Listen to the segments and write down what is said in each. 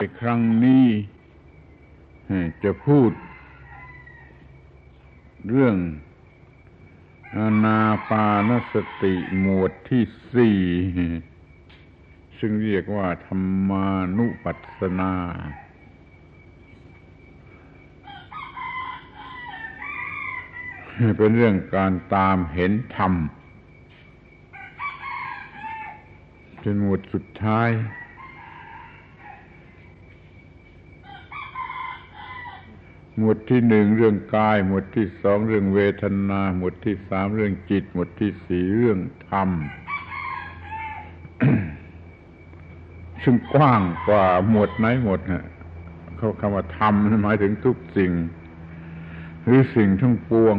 ในครั้งนี้จะพูด เรื่องอานาปานสติหมวดที่สี่ซึ่งเรียกว่าธรรมานุปัสสนา เป็นเรื่องการตามเห็นธรรมเป็นหมวดสุดท้าย หมวดที่หนึ่งเรื่องกาย หมวดที่สองเรื่องเวทนา หมวดที่สามเรื่องจิต หมวดที่สี่เรื่องธรรม ซึ่งกว้างกว่าหมวดไหนหมดฮะเขาคำว่าธรรมหมายถึงทุกสิ่ง หรือสิ่งทั้งปวง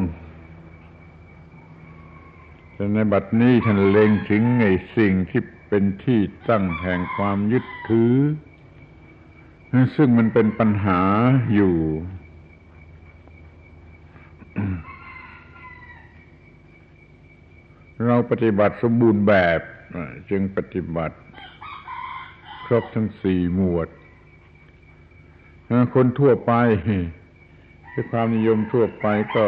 แต่ในบัดนี้ท่านเล็งถึงไอ้สิ่งที่เป็นที่ตั้งแห่งความยึดถือ ซึ่งมันเป็นปัญหาอยู่ เราปฏิบัติสมบูรณ์แบบจึงปฏิบัติ ครบทั้งสี่หมวด คนทั่วไปที่ความนิยมทั่วไปก็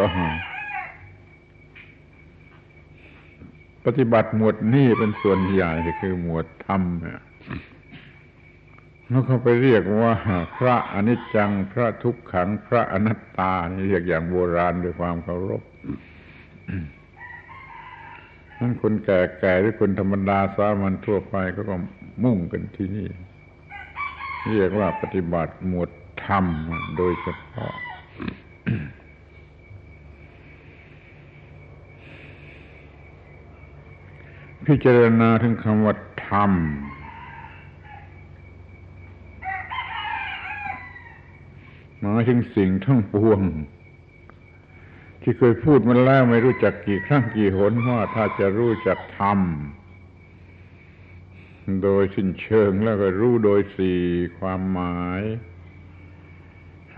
ปฏิบัติหมวดนี้เป็นส่วนใหญ่คือหมวดธรรม แล้วเขาไปเรียกว่าพระอนิจจัง พระทุกขัง พระอนัตตานี่เรียกอย่างโบราณด้วยความเคารพนั่นคนแก่ๆหรือคนธรรมดาสามัญทั่วไปเขาก็มุ่งกันที่นี่ เรียกว่าปฏิบัติหมวดธรรมโดยเฉพาะพิจารณาถึงคำว่าธรรมหมายถึงสิ่งทั้งปวง ที่เคยพูดมาแล้วไม่รู้จักกี่ครั้งกี่หนว่าถ้าจะรู้จักธรรมโดยสิ้นเชิงแล้วก็รู้โดยสี่ความหมาย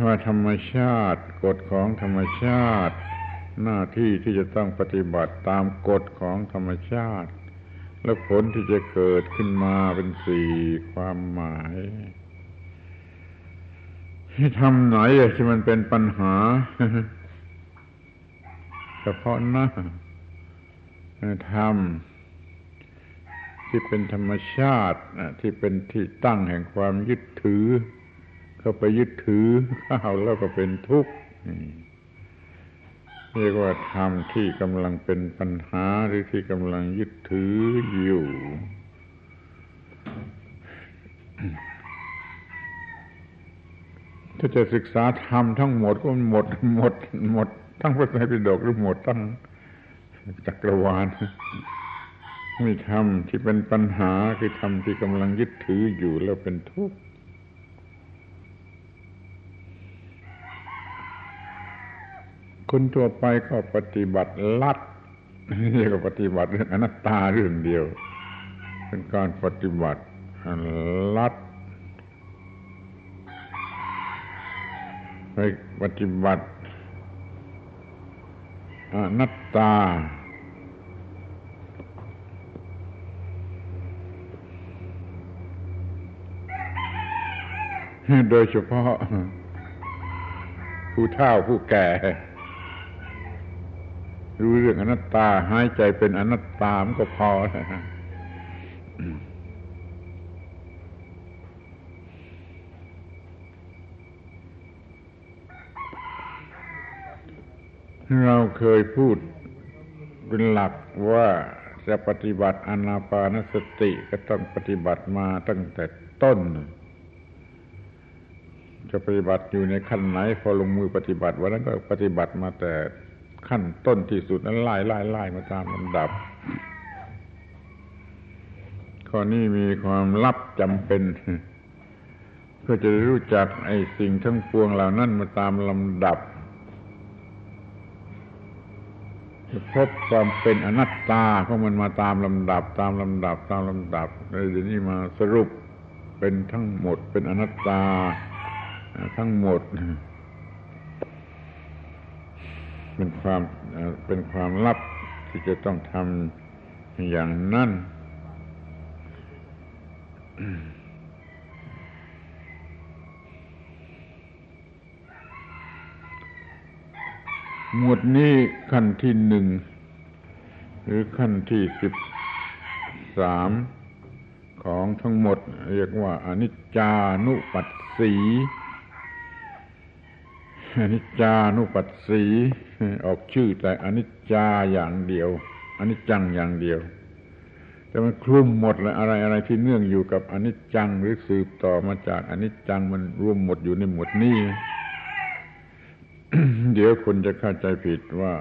ว่าธรรมชาติ กฎของธรรมชาติ หน้าที่ที่จะต้องปฏิบัติตามกฎของธรรมชาติ และผลที่จะเกิดขึ้นมาเป็นสี่ความหมาย ทำไหนที่มันเป็นปัญหาเฉพาะหน้าทำที่เป็นธรรมชาติที่เป็นที่ตั้งแห่งความยึดถือ เข้าไปยึดถือเข้าแล้วก็เป็นทุกข์เรียกว่าธรรมที่กำลังเป็นปัญหาหรือที่กำลังยึดถืออยู่ ถ้าจะศึกษาธรรมทั้งหมดก็หมดหมด หมด ทั้งพระไตรปิฎกหรือหมดทั้งจักรวาลมีธรรมที่เป็นปัญหาคือธรรมที่กำลังยึดถืออยู่แล้วเป็นทุกข์คนทั่วไปก็ปฏิบัติลัดนี่ก็ปฏิบัติเรื่องอนัตตาเรื่องเดียว เป็นการปฏิบัติลัด ไปปฏิบัติอนัตตา โดยเฉพาะ ผู้เฒ่าผู้แก่ รู้เรื่องอนัตตาหายใจเป็นอนัตตามก็พอ เราเคยพูดเป็นหลักว่าจะปฏิบัติอนาปานสติก็ต้องปฏิบัติมาตั้งแต่ต้น จะปฏิบัติอยู่ในขั้นไหน พอลงมือปฏิบัติวันนั้นก็ปฏิบัติมาแต่ขั้นต้นที่สุดนั้นไล่ไล่ไล่มาตามลำดับ ข้อนี้มีความลับจำเป็น เพื่อจะรู้จักไอ้สิ่งทั้งปวงเหล่านั้นมาตามลำดับ พบความเป็นอนัตตาของมันมาตามลำดับ ตามลำดับตามลำดับเลยเดี๋ยวนี้มาสรุปเป็นทั้งหมดเป็นอนัตตาทั้งหมด เป็นความเป็นความลับที่จะต้องทำอย่างนั้น หมวดนี้ขั้นที่หนึ่ง หรือขั้นที่สิบสามของทั้งหมด เรียกว่าอนิจจานุปัสสีอนิจจานุปัสสีออกชื่อแต่อนิจจาอย่างเดียวอนิจจังอย่างเดียว แต่มันคลุมหมดเลยอะไรอะไรที่เนื่องอยู่กับอนิจจังหรือสืบต่อมาจากอนิจจังมันรวมหมดอยู่ในหมวดนี้ เดี๋ยวคนจะเข้าใจผิดว่า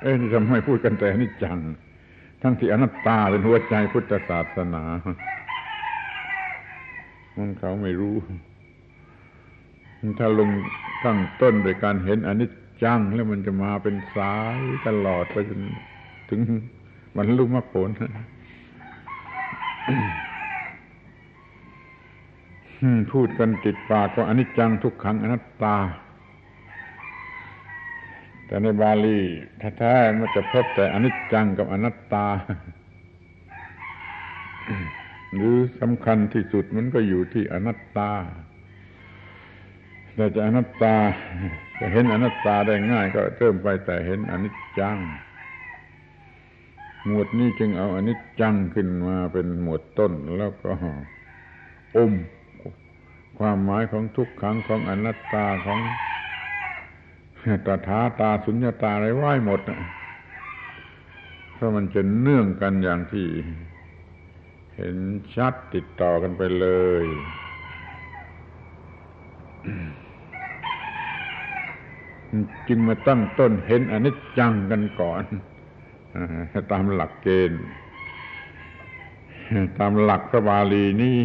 เอ๊ะทำไมพูดกันแต่อนิจจัง ทั้งที่อนัตตาเป็นหัวใจพุทธศาสนา มันเขาไม่รู้ ถ้าลงตั้งต้นโดยการเห็นอนิจจัง แล้วมันจะมาเป็นสายตลอดไปจนถึงมันลุมรรคผลพูดกันติดปากว่าอนิจจังทุกขังอนัตตา แต่ในบาลีแท้ๆมันจะพบแต่อนิจจังกับอนัตตา หรือสำคัญที่สุดมันก็อยู่ที่อนัตตา แต่จะอนัตตาจะเห็นอนัตตาได้ง่าย ก็เริ่มไปแต่เห็นอนิจจัง หมวดนี้จึงเอาอนิจจังขึ้นมาเป็นหมวดต้นแล้วก็อมความหมายของทุกขังของอนัตตาของ ตถาตาสุญญาตาอะไรไหวหมดเพราะมันจะเนื่องกันอย่างที่ เห็นชัดติดต่อกันไปเลยจึงมาตั้งต้นเห็นอนิจจังกันก่อนตามหลักเกณฑ์ ตามหลักพระบาลีนี้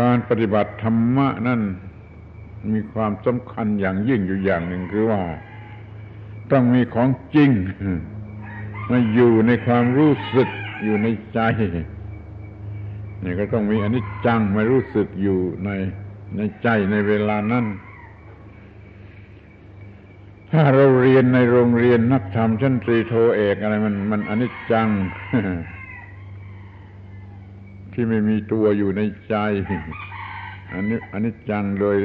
การปฏิบัติธรรมะนั่นมีความสำคัญอย่างยิ่งอยู่อย่างหนึ่งคือว่า ต้องมีของจริงมาอยู่ในความรู้สึกอยู่ในใจนี่ก็ต้องมีอนิจจังมารู้สึกอยู่ในในใจในเวลานั้น ถ้าเราเรียนในโรงเรียนนักธรรมชั้นตรีโทเอกอะไรมันมันอนิจจัง ที่ไม่มีตัวอยู่ในใจอันนี้อันนี้จังโดย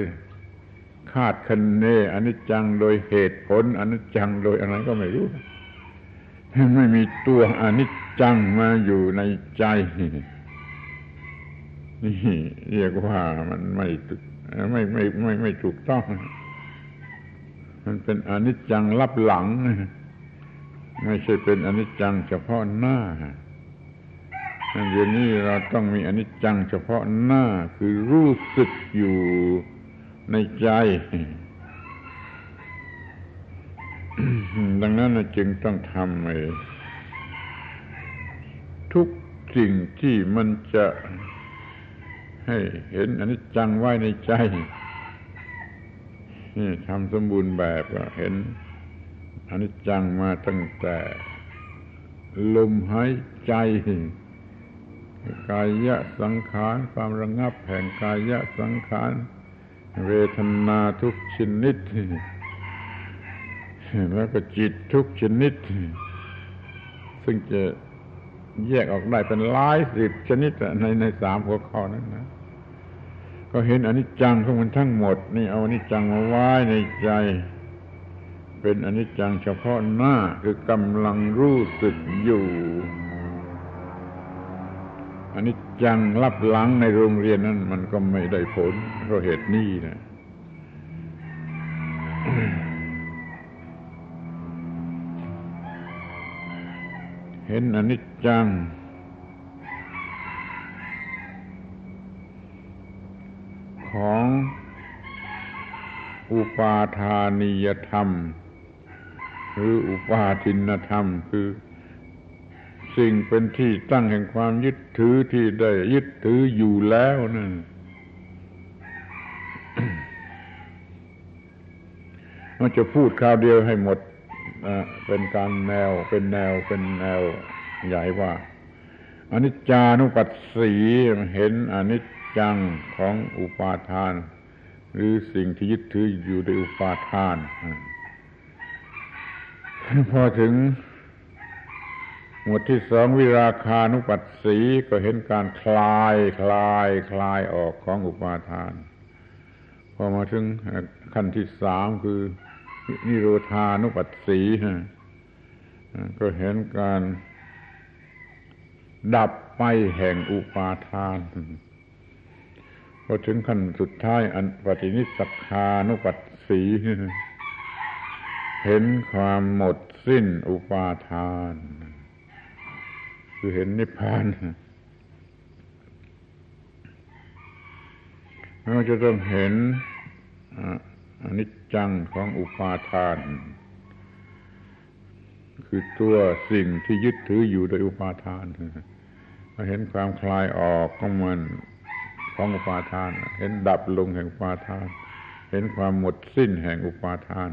คาดคะเนอันนี้จังโดยเหตุผลอันนี้จังโดยอะไรก็ไม่รู้ไม่มีตัวอันนี้จังมาอยู่ในใจนี่เรียกว่ามันไม่ไม่ไม่ไม่ไม่ถูกต้อง มันเป็นอนิจจังรับหลัง ไม่ใช่เป็นอนิจจังเฉพาะหน้า เดี๋ยวนี้เราต้องมีอนิจจังเฉพาะหน้าคือรู้สึกอยู่ในใจ ดังนั้นจึงต้องทำทุกสิ่งที่มันจะให้เห็นอนิจจังไว้ในใจนี่ทำสมบูรณ์แบบเห็นอนิจจังมาตั้งแต่ ลมหายใจ กายะสังขารความระงับแห่งกายะสังขารเวทนาทุกชนิด แล้วก็จิตทุกชนิด ซึ่งจะแยกออกได้เป็นหลายสิบชนิดในในสามหัวข้อนั้นนะ ก็เห็นอนิจจังของมันทั้งหมด นี่เอาอนิจจังมาไว้ในใจ เป็นอนิจจังเฉพาะหน้าคือกำลังรู้สึกอยู่ อันนี้จังรับหลังในโรงเรียนนั้น มันก็ไม่ได้ผลเพราะเหตุนี้นะเห็นอนิจจัง ของอุปาทานิยธรรม หรืออุปาทินธรรมคือ สิ่งเป็นที่ตั้งแห่งความยึดถือที่ได้ยึดถืออยู่แล้วนั่นมันจะพูดคราวเดียวให้หมดเป็นการแนวเป็นแนวเป็นแนวใหญ่ว่าอนิจจานุปัสสีเห็นอนิจจังของอุปาทาน หรือสิ่งที่ยึดถืออยู่ในอุปาทาน พอถึง หมวดที่สองวิราคานุปัสสีก็เห็นการคลายคลายคลายออกของอุปาทาน พอมาถึงขั้นที่สามคือนิโรธานุปัสสีก็เห็นการดับไปแห่งอุปาทานพอถึงขั้นสุดท้ายอันปฏินิสักานุปัสสีเห็นความหมดสิ้นอุปาทาน คือเห็นนิพพานเราจะต้องเห็นอนิจจังของอุปาทาน คือตัวสิ่งที่ยึดถืออยู่โดยอุปาทานเราเห็นความคลายออกของมันของอุปาทาน เห็นดับลงแห่งอุปาทาน เห็นความหมดสิ้นแห่งอุปาทาน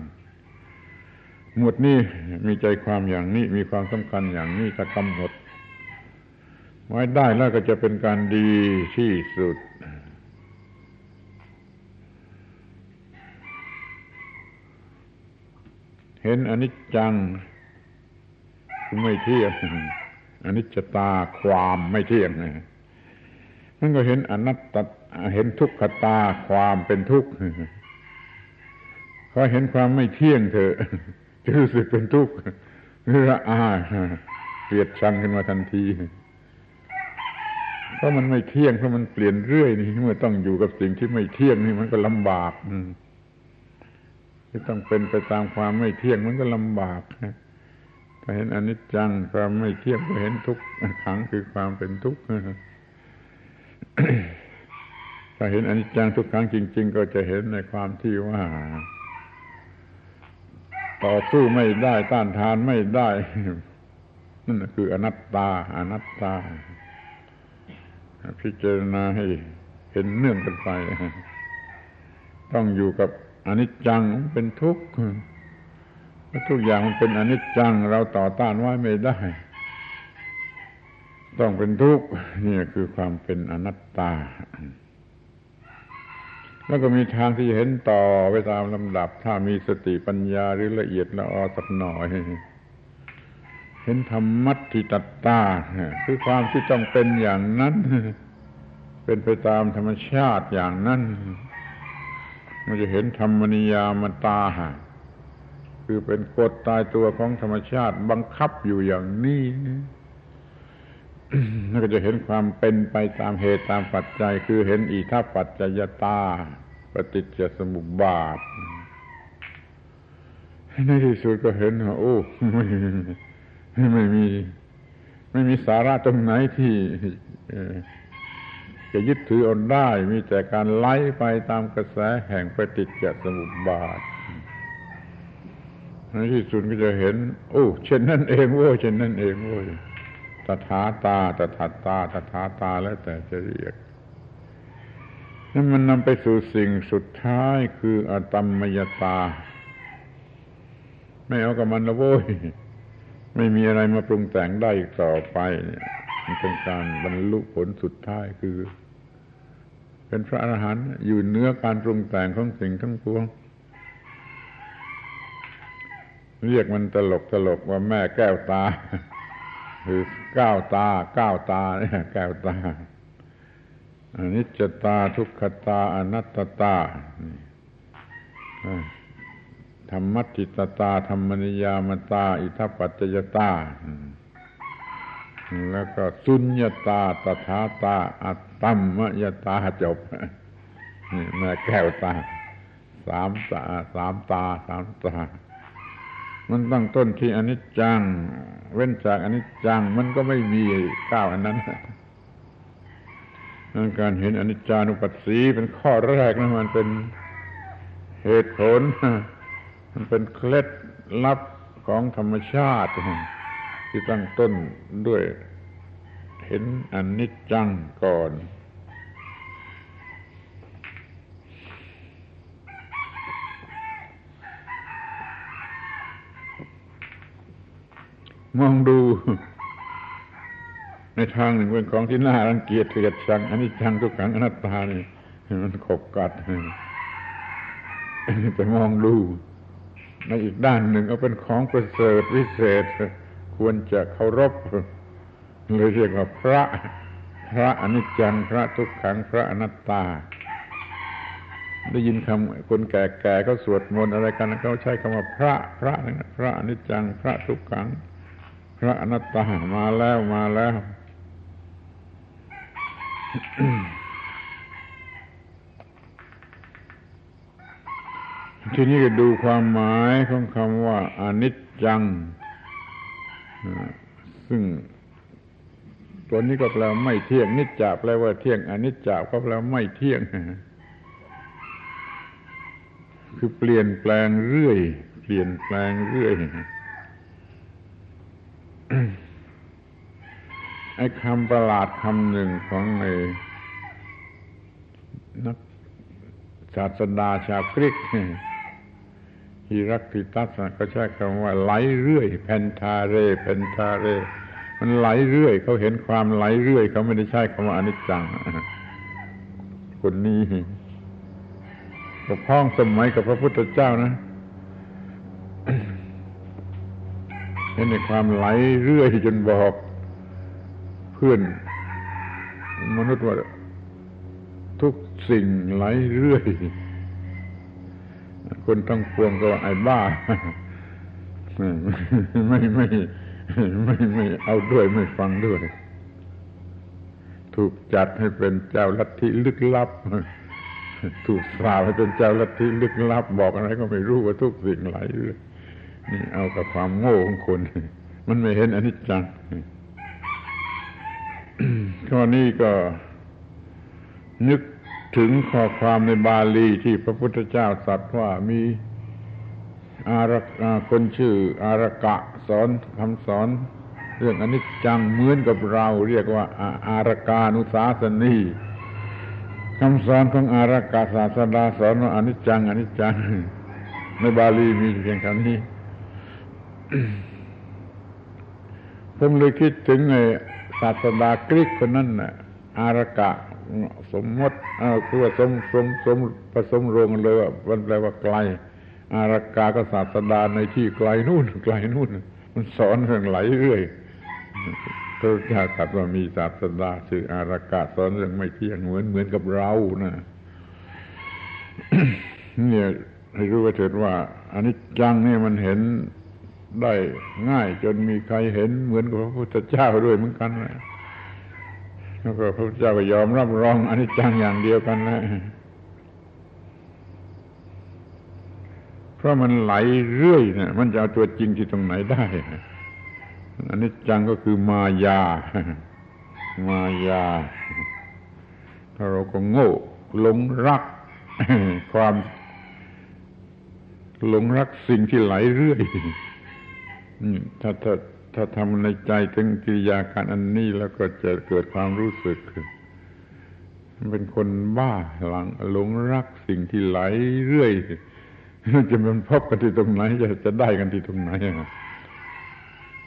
หมดนี้มีใจความอย่างนี้มีความสำคัญอย่างนี้ถ้ากำหนด ไว้ได้แล้วก็จะเป็นการดีที่สุด เห็นอนิจจังคือไม่เที่ยงอนิจจตาความไม่เที่ยงมันก็เห็นอนัตตเห็นทุกขตาความเป็นทุกข์ขอเห็นความไม่เที่ยงเถอะจะรู้สึกเป็นทุกข์หรืออาเกลียดชังขึ้นมาทันที เพราะมันไม่เที่ยงเพราะมันเปลี่ยนเรื่อยนี่เมื่อต้องอยู่กับสิ่งที่ไม่เที่ยงนี่มันก็ลำบากที่ต้องเป็นไปตามความไม่เที่ยงมันก็ลำบากถ้าเห็นอนิจจังความไม่เที่ยงก็เห็นทุกข์ขังคือความเป็นทุกข์ถ้าเห็นอนิจจังทุกขังจริง ๆ ก็จะเห็นในความที่ว่า ต่อสู้ไม่ได้ต้านทานไม่ได้นั่นคืออนัตตา อนัตตา พิจารณาให้เห็นเนื่องกันไป ต้องอยู่กับอนิจจังเป็นทุกข์ทุกอย่างมันเป็นอนิจจังเราต่อต้านไว้ไม่ได้ ต้องเป็นทุกข์นี่คือความเป็นอนัตตา แล้วก็มีทางที่เห็นต่อไปตามลำดับ ถ้ามีสติปัญญาหรือละเอียดละออสักหน่อย ห็นธรรมัติตัตตาคือความที่ต้องเป็นอย่างนั้น เป็นไปตามธรรมชาติอย่างนั้น มันจะเห็นธรรมนิยามตาคือเป็นกฎตายตัวของธรรมชาติบังคับอยู่อย่างนี้แล้วก็จะเห็นความเป็นไปตามเหตุตามปัจจัย คือเห็นอิทัปปัจจยตา ปฏิจจสมุปบาทในที่สุดก็เห็นว่าโอ้ ไม่มี ไม่มีสาระตรงไหนที่จะยึดถือเอาได้ มีแต่การไล่ไปตามกระแสแห่งปฏิจจสมุปบาทในที่สุดก็จะเห็น โอ้เช่นนั่นเองโว้เช่นนั่นเองโว้ตถาตาตถาตาตถาตาแล้วแต่จะเรียกนั่นมันนำไปสู่สิ่งสุดท้ายคืออตัมมยตา ไม่เอากับมันละโว้ย ไม่มีอะไรมาปรุงแต่งได้อีกต่อไปเนี่ยมันเป็นการบรรลุผลสุดท้ายคือ เป็นพระอรหันต์อยู่เนื้อการปรุงแต่งของสิ่งทั้งปวง เรียกมันตลกตลกว่าแม่แก้วตา คือก้าวตาก้าวตาเนี่ยก้วตาอนิจจตาทุกขตาอนัตตา ธรรมัติตตา ธรรมนิยามตา อิทัปปัจจยตา แล้วก็สุญญตา ตถาตา อัตตัมมยตาจบนี่แม่แก้วตา สามตาสามตาสามตา มันตั้งต้นที่อนิจจัง เว้นจากอนิจจัง มันก็ไม่มีก้าวอันนั้นนั่นการเห็นอนิจจานุปัสสีเป็นข้อแรกนะมันเป็นเหตุผล มันเป็นเคล็ดลับของธรรมชาติ ที่ตั้งต้นด้วยเห็นอนิจจังก่อน มองดู ในทางหนึ่งเป็นของที่น่ารังเกียจเกลียดชังอันนี้ชังทุกขังอนัตตานี่มันขบกัดแต่มองดู ในอีกด้านหนึ่งเอาเป็นของประเสริฐวิเศษ ควรจะเคารพเลยเรียกว่าพระ พระอนิจจังพระทุกขังพระอนัตตา ได้ยินคำคนแก่ๆเขาสวดมนต์อะไรกันเขาใช้คำว่าพระพระพระอนิจจังพระทุกขัง พระอนัตตามาแล้วมาแล้ว ทีนี้ก็ดูความหมายของคำว่าอนิจจัง ซึ่งตัวนี้ก็แปลไม่เที่ยง นิจจาแปลว่าเที่ยงอนิจจาก็แปลไม่เที่ยง คือเปลี่ยนแปลงเรื่อย เปลี่ยนแปลงเรื่อยไอ้คำประหลาดคำหนึ่งของในนักศาสดาชาวกรีก ฮิรักติตัสก็ใช้คำว่าไหลเรื่อยเพนทาเรเพนทาเร มันไหลเรื่อยเขาเห็นความไหลเรื่อยเขาไม่ได้ใช้คำว่าอนิจจังคนนี้กบพ้องสมัยกับพระพุทธเจ้านะเห็นในความไหลเรื่อยจนบอกเพื่อนมนุษย์ว่าทุกสิ่งไหลเรื่อย คนทั้งปวงก็ไอ้บ้าไม่ไม่ไม่ไม่เอาด้วยไม่ฟังด้วย ถูกจัดให้เป็นเจ้าลัทธิลึกลับ ถูกสาบให้เป็นเจ้าลัทธิลึกลับ บอกอะไรก็ไม่รู้ว่าทุกสิ่งไหลเลยนี่เอากับความโง่ของคน มันไม่เห็นอนิจจังข้อนี้ก็นึก ถึงข้อความในบาลีที่พระพุทธเจ้าตรัสว่ามีอารักคนชื่ออารกะสอนคำสอน เรื่องอนิจจังเหมือนกับเรา เรียกว่าอารกานุสาสนีคำสอนของอารกะศาสดาสอนว่าอนิจจังอนิจจัง ในบาลีมีเพียงคำนี้ผมเลยคิดถึงไอ้ศาสดากรีกคนนั้นน่ะอารกะ สมมติคือว่าสมสมสมผสมรวมกันเลยว่ามันแปลว่าไกล อารากาก็ศาสดาในที่ไกลนู่นไกลนู่น มันสอนเรื่องไหลเรื่อยพระเจ้าตรัสว่ามีศาสดาชื่ออารากาสอนเรื่องไม่เที่ยงเหมือนเหมือนกับเรานะเนี่ยให้รู้ไว้เถิดว่าอันนี้จังนี่มันเห็นได้ง่ายจนมีใครเห็นเหมือนกับพระพุทธเจ้าด้วยเหมือนกันนะ แล้วก็พระเจ้าก็ยอมรับรองอนิจจังอย่างเดียวกันนะเพราะมันไหลเรื่อยนะมันจะเอาตัวจริงที่ตรงไหนได้อนิจจังก็คือมายา มายา ถ้าเราก็โง่หลงรัก ความหลงรักสิ่งที่ไหลเรื่อยถ้าถ้า ถ้าทำในใจถึงกิริยาการอันนี้แล้วก็จะเกิดความรู้สึก เป็นคนบ้าหลังหลงรักสิ่งที่ไหลเรื่อยจะมันพบกันที่ตรงไหน จะจะได้กันที่ตรงไหน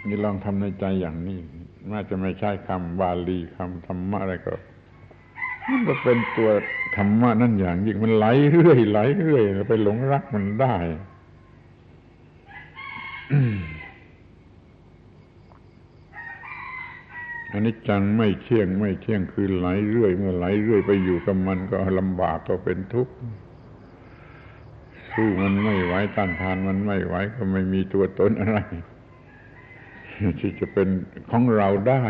นี่ลองทำในใจอย่างนี้แม้จะไม่ใช่คำบาลีคำธรรมะอะไรก็มันก็เป็นตัวธรรมะนั่นอย่างยิ่งมันไหลเรื่อยไหลเรื่อยไปหลงรักมันได้ อันนี้จังไม่เที่ยงไม่เที่ยงคือไหลเรื่อย เมื่อไหลเรื่อยไปอยู่กับมันก็ลำบากก็เป็นทุกข์สู้มันไม่ไหวต้านทานมันไม่ไหวก็ไม่มีตัวตนอะไรที่จะเป็นของเราได้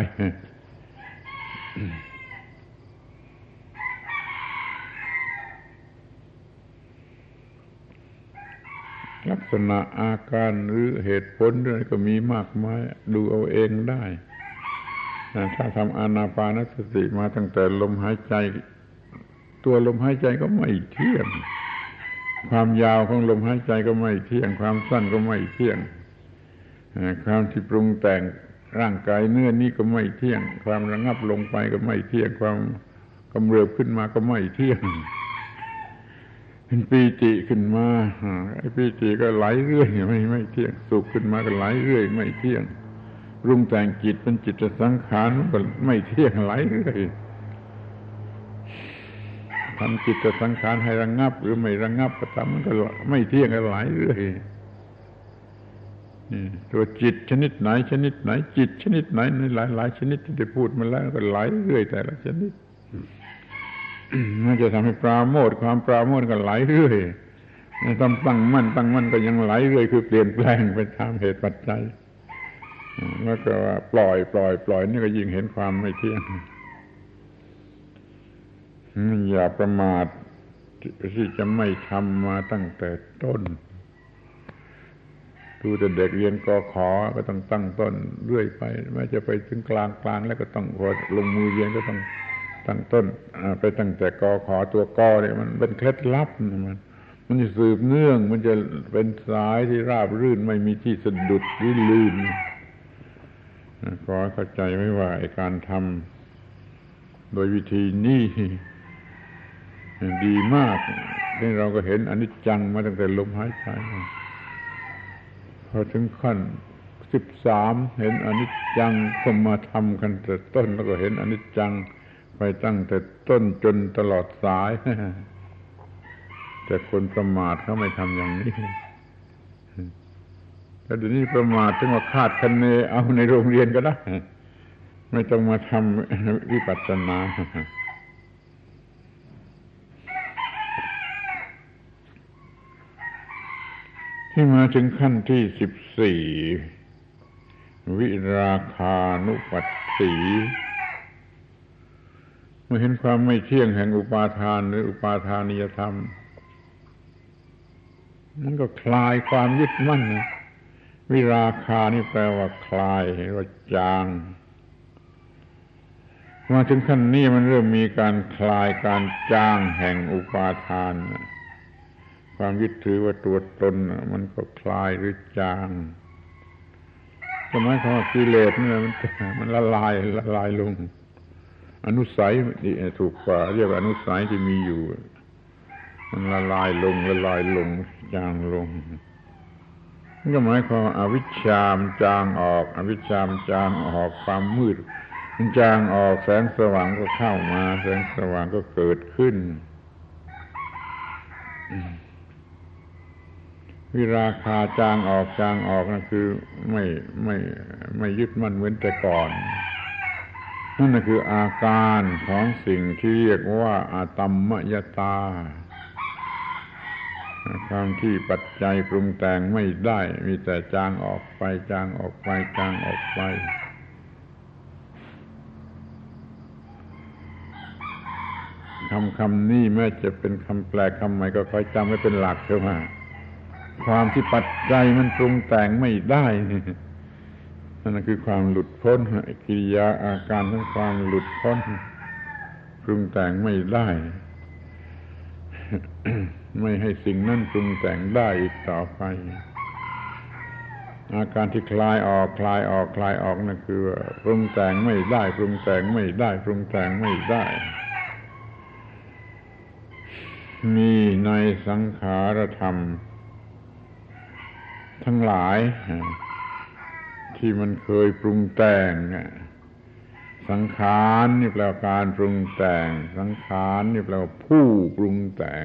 ลักษณะอาการหรือเหตุผลอะไรก็มีมากมาย ดูเอาเองได้ ถ้าทำอานาปานสติมาตั้งแต่ลมหายใจ ตัวลมหายใจก็ไม่เที่ยง ความยาวของลมหายใจก็ไม่เที่ยง ความสั้นก็ไม่เที่ยงความที่ปรุงแต่งร่างกายเนื้อนี้ก็ไม่เที่ยง ความระงับลงไปก็ไม่เที่ยง ความกำเริบขึ้นมาก็ไม่เที่ยงเป็นปีติขึ้นมาไอ้ปีติก็ไหลเรื่อยไม่ไม่เที่ยง สุขขึ้นมาก็ไหลเรื่อย ไม่เที่ยง รุงแต่งจิตเป็นจิตสังขารมันไม่เที่ยงไหลเรื่อยทำจิตสังขารให้ระงงับ หรือไม่ระงงับก็ทำมันก็ไม่เที่ยงไหลเรื่อยตัวจิตชนิดไหน ชนิดไหน จิตชนิดไหนในหลายหลายชนิดที่ได้พูดมาแล้วก็ไหลเรื่อยแต่ละชนิดมันจะทำให้ปราโมทความปราโมทก็ไหลเรื่อยต้องตั้งมั่นตั้งมั่นก็ยังไหลเรื่อยคือเปลี่ยนแปลงไปตามเหตุปัจจัย แล้วก็ว่าปล่อยปล่อย ปล่อยนี่ก็ยิ่งเห็นความไม่เที่ยงอย่าประมาทที่จะไม่ทำมาตั้งแต่ต้นดูแต่เด็กเรียนกอขอก็ต้องตั้งต้นเรื่อยไปแม้จะไปถึงกลางกลางแล้วก็ต้องพอลงมือเรียนก็ต้องตั้งต้นไปตั้งแต่กอขอตัวกอเนี่ยมันเป็นเคล็ดลับมันมันจะสืบเนื่อง มันจะเป็นสายที่ราบรื่นไม่มีที่สะดุดหรือลืม ขอเข้าใจไว้ว่าการทำโดยวิธีนี้ดีมากที่เราก็เห็นอนิจจังมาตั้งแต่ลมหายใจพอถึงขั้นสิบสามเห็นอนิจจังก็มาทำกันแต่ต้น แล้วก็เห็นอนิจจังไปตั้งแต่ต้นจนตลอดสาย แต่คนประมาทเขาไม่ทำอย่างนี้ แต่เดี๋ยวนี้ประมาทถึงว่าคาดคะเนเอาในโรงเรียนก็ได้ไม่ต้องมาทำวิปัสสนาที่มาถึงขั้นที่สิบสี่วิราคานุปัสสีเมื่อเห็นความไม่เที่ยงแห่งอุปาทานหรืออุปาทานิยธรรม มันก็คลายความยึดมั่นนะ วิราคานี่แปลว่าคลายว่าจาง มาถึงขั้นนี้มันเริ่มมีการคลายการจางแห่งอุปาทาน ความยึดถือว่าตัวตนมันก็คลายหรือจางสมัยควากิเลสเนี่ยมันมันละลายละลายลง อนุสัยถูกกว่า เรียกว่าอนุสัยที่มีอยู่ มันละลายลงละลายลงจางลง นั่นก็หมายความอาวิชชามจางออก อวิชชามจางออกความมืดจางออกแสงสว่างก็เข้ามา แสงสว่างก็เกิดขึ้น วิราคาจางออกจางออกนั่นคือไม่ไม่ไม่ยึดมั่นเหมือนแต่ก่อน นั่นคืออาการของสิ่งที่เรียกว่าอาตมมยตา ความที่ปัจจัยปรุงแต่งไม่ได้ มีแต่จางออกไปจางออกไปจางออกไปคำคำนี้แม้จะเป็นคำแปลคำใหม่ก็คอยจำไว้เป็นหลักเถอะว่ความที่ปัจจัยมันปรุงแต่งไม่ได้นั่นคือความหลุดพ้นกิริยาอาการทั้งความหลุดพ้นปรุงแต่งไม่ได้ ไม่ให้สิ่งนั้นปรุงแต่งได้อีกต่อไป อาการที่คลายออกคลายออกคลายออกนั่นคือปรุงแต่งไม่ได้ ปรุงแต่งไม่ได้ ปรุงแต่งไม่ได้ มีในสังขารธรรม ทั้งหลาย ที่มันเคยปรุงแต่งสังขารนี่แปลว่าการปรุงแต่ง สังขารนี่แปลว่าผู้ปรุงแต่ง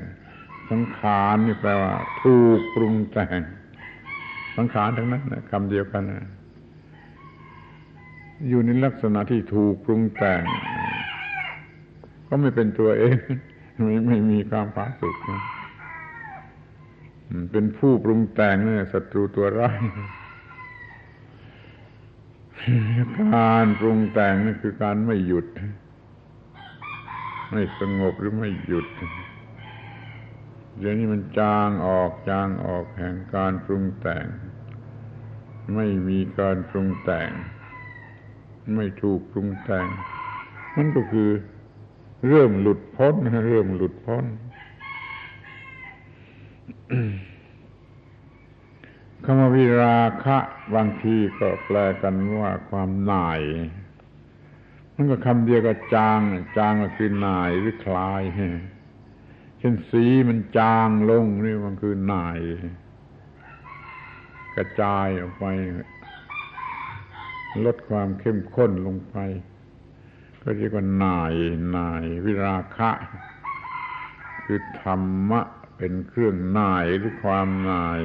สังขารนี่แปลว่า ถูกปรุงแต่ง สังขารทั้งนั้นนะคำเดียวกันนะอยู่ในลักษณะที่ถูกปรุงแต่ง ก็ไม่เป็นตัวเองไม่ไม่มีความผาสุกนะเป็นผู้ปรุงแต่งเนี่ยศัตรูตัวร้ายการปรุงแต่งนี่คือการไม่หยุด ไม่สงบหรือไม่หยุด เดี๋ยวนี้มันจางออกจางออกแห่งการปรุงแต่ง ไม่มีการปรุงแต่ง ไม่ถูกปรุงแต่งนั่นก็คือเริ่มหลุดพ้นเริ่มหลุดพ้น คำว่าวิราคะ บางทีก็แปลกันว่าความหน่าย มันก็คำเดียวกับจาง จางก็คือหน่ายหรือคลาย ช่นสีมันจางลงนี่มันคือหน่าย กระจายออกไป ลดความเข้มข้นลงไป ก็เรียกว่าหน่ายหน่าย วิราคะ คือธรรมะเป็นเครื่องหน่ายหรือความหน่าย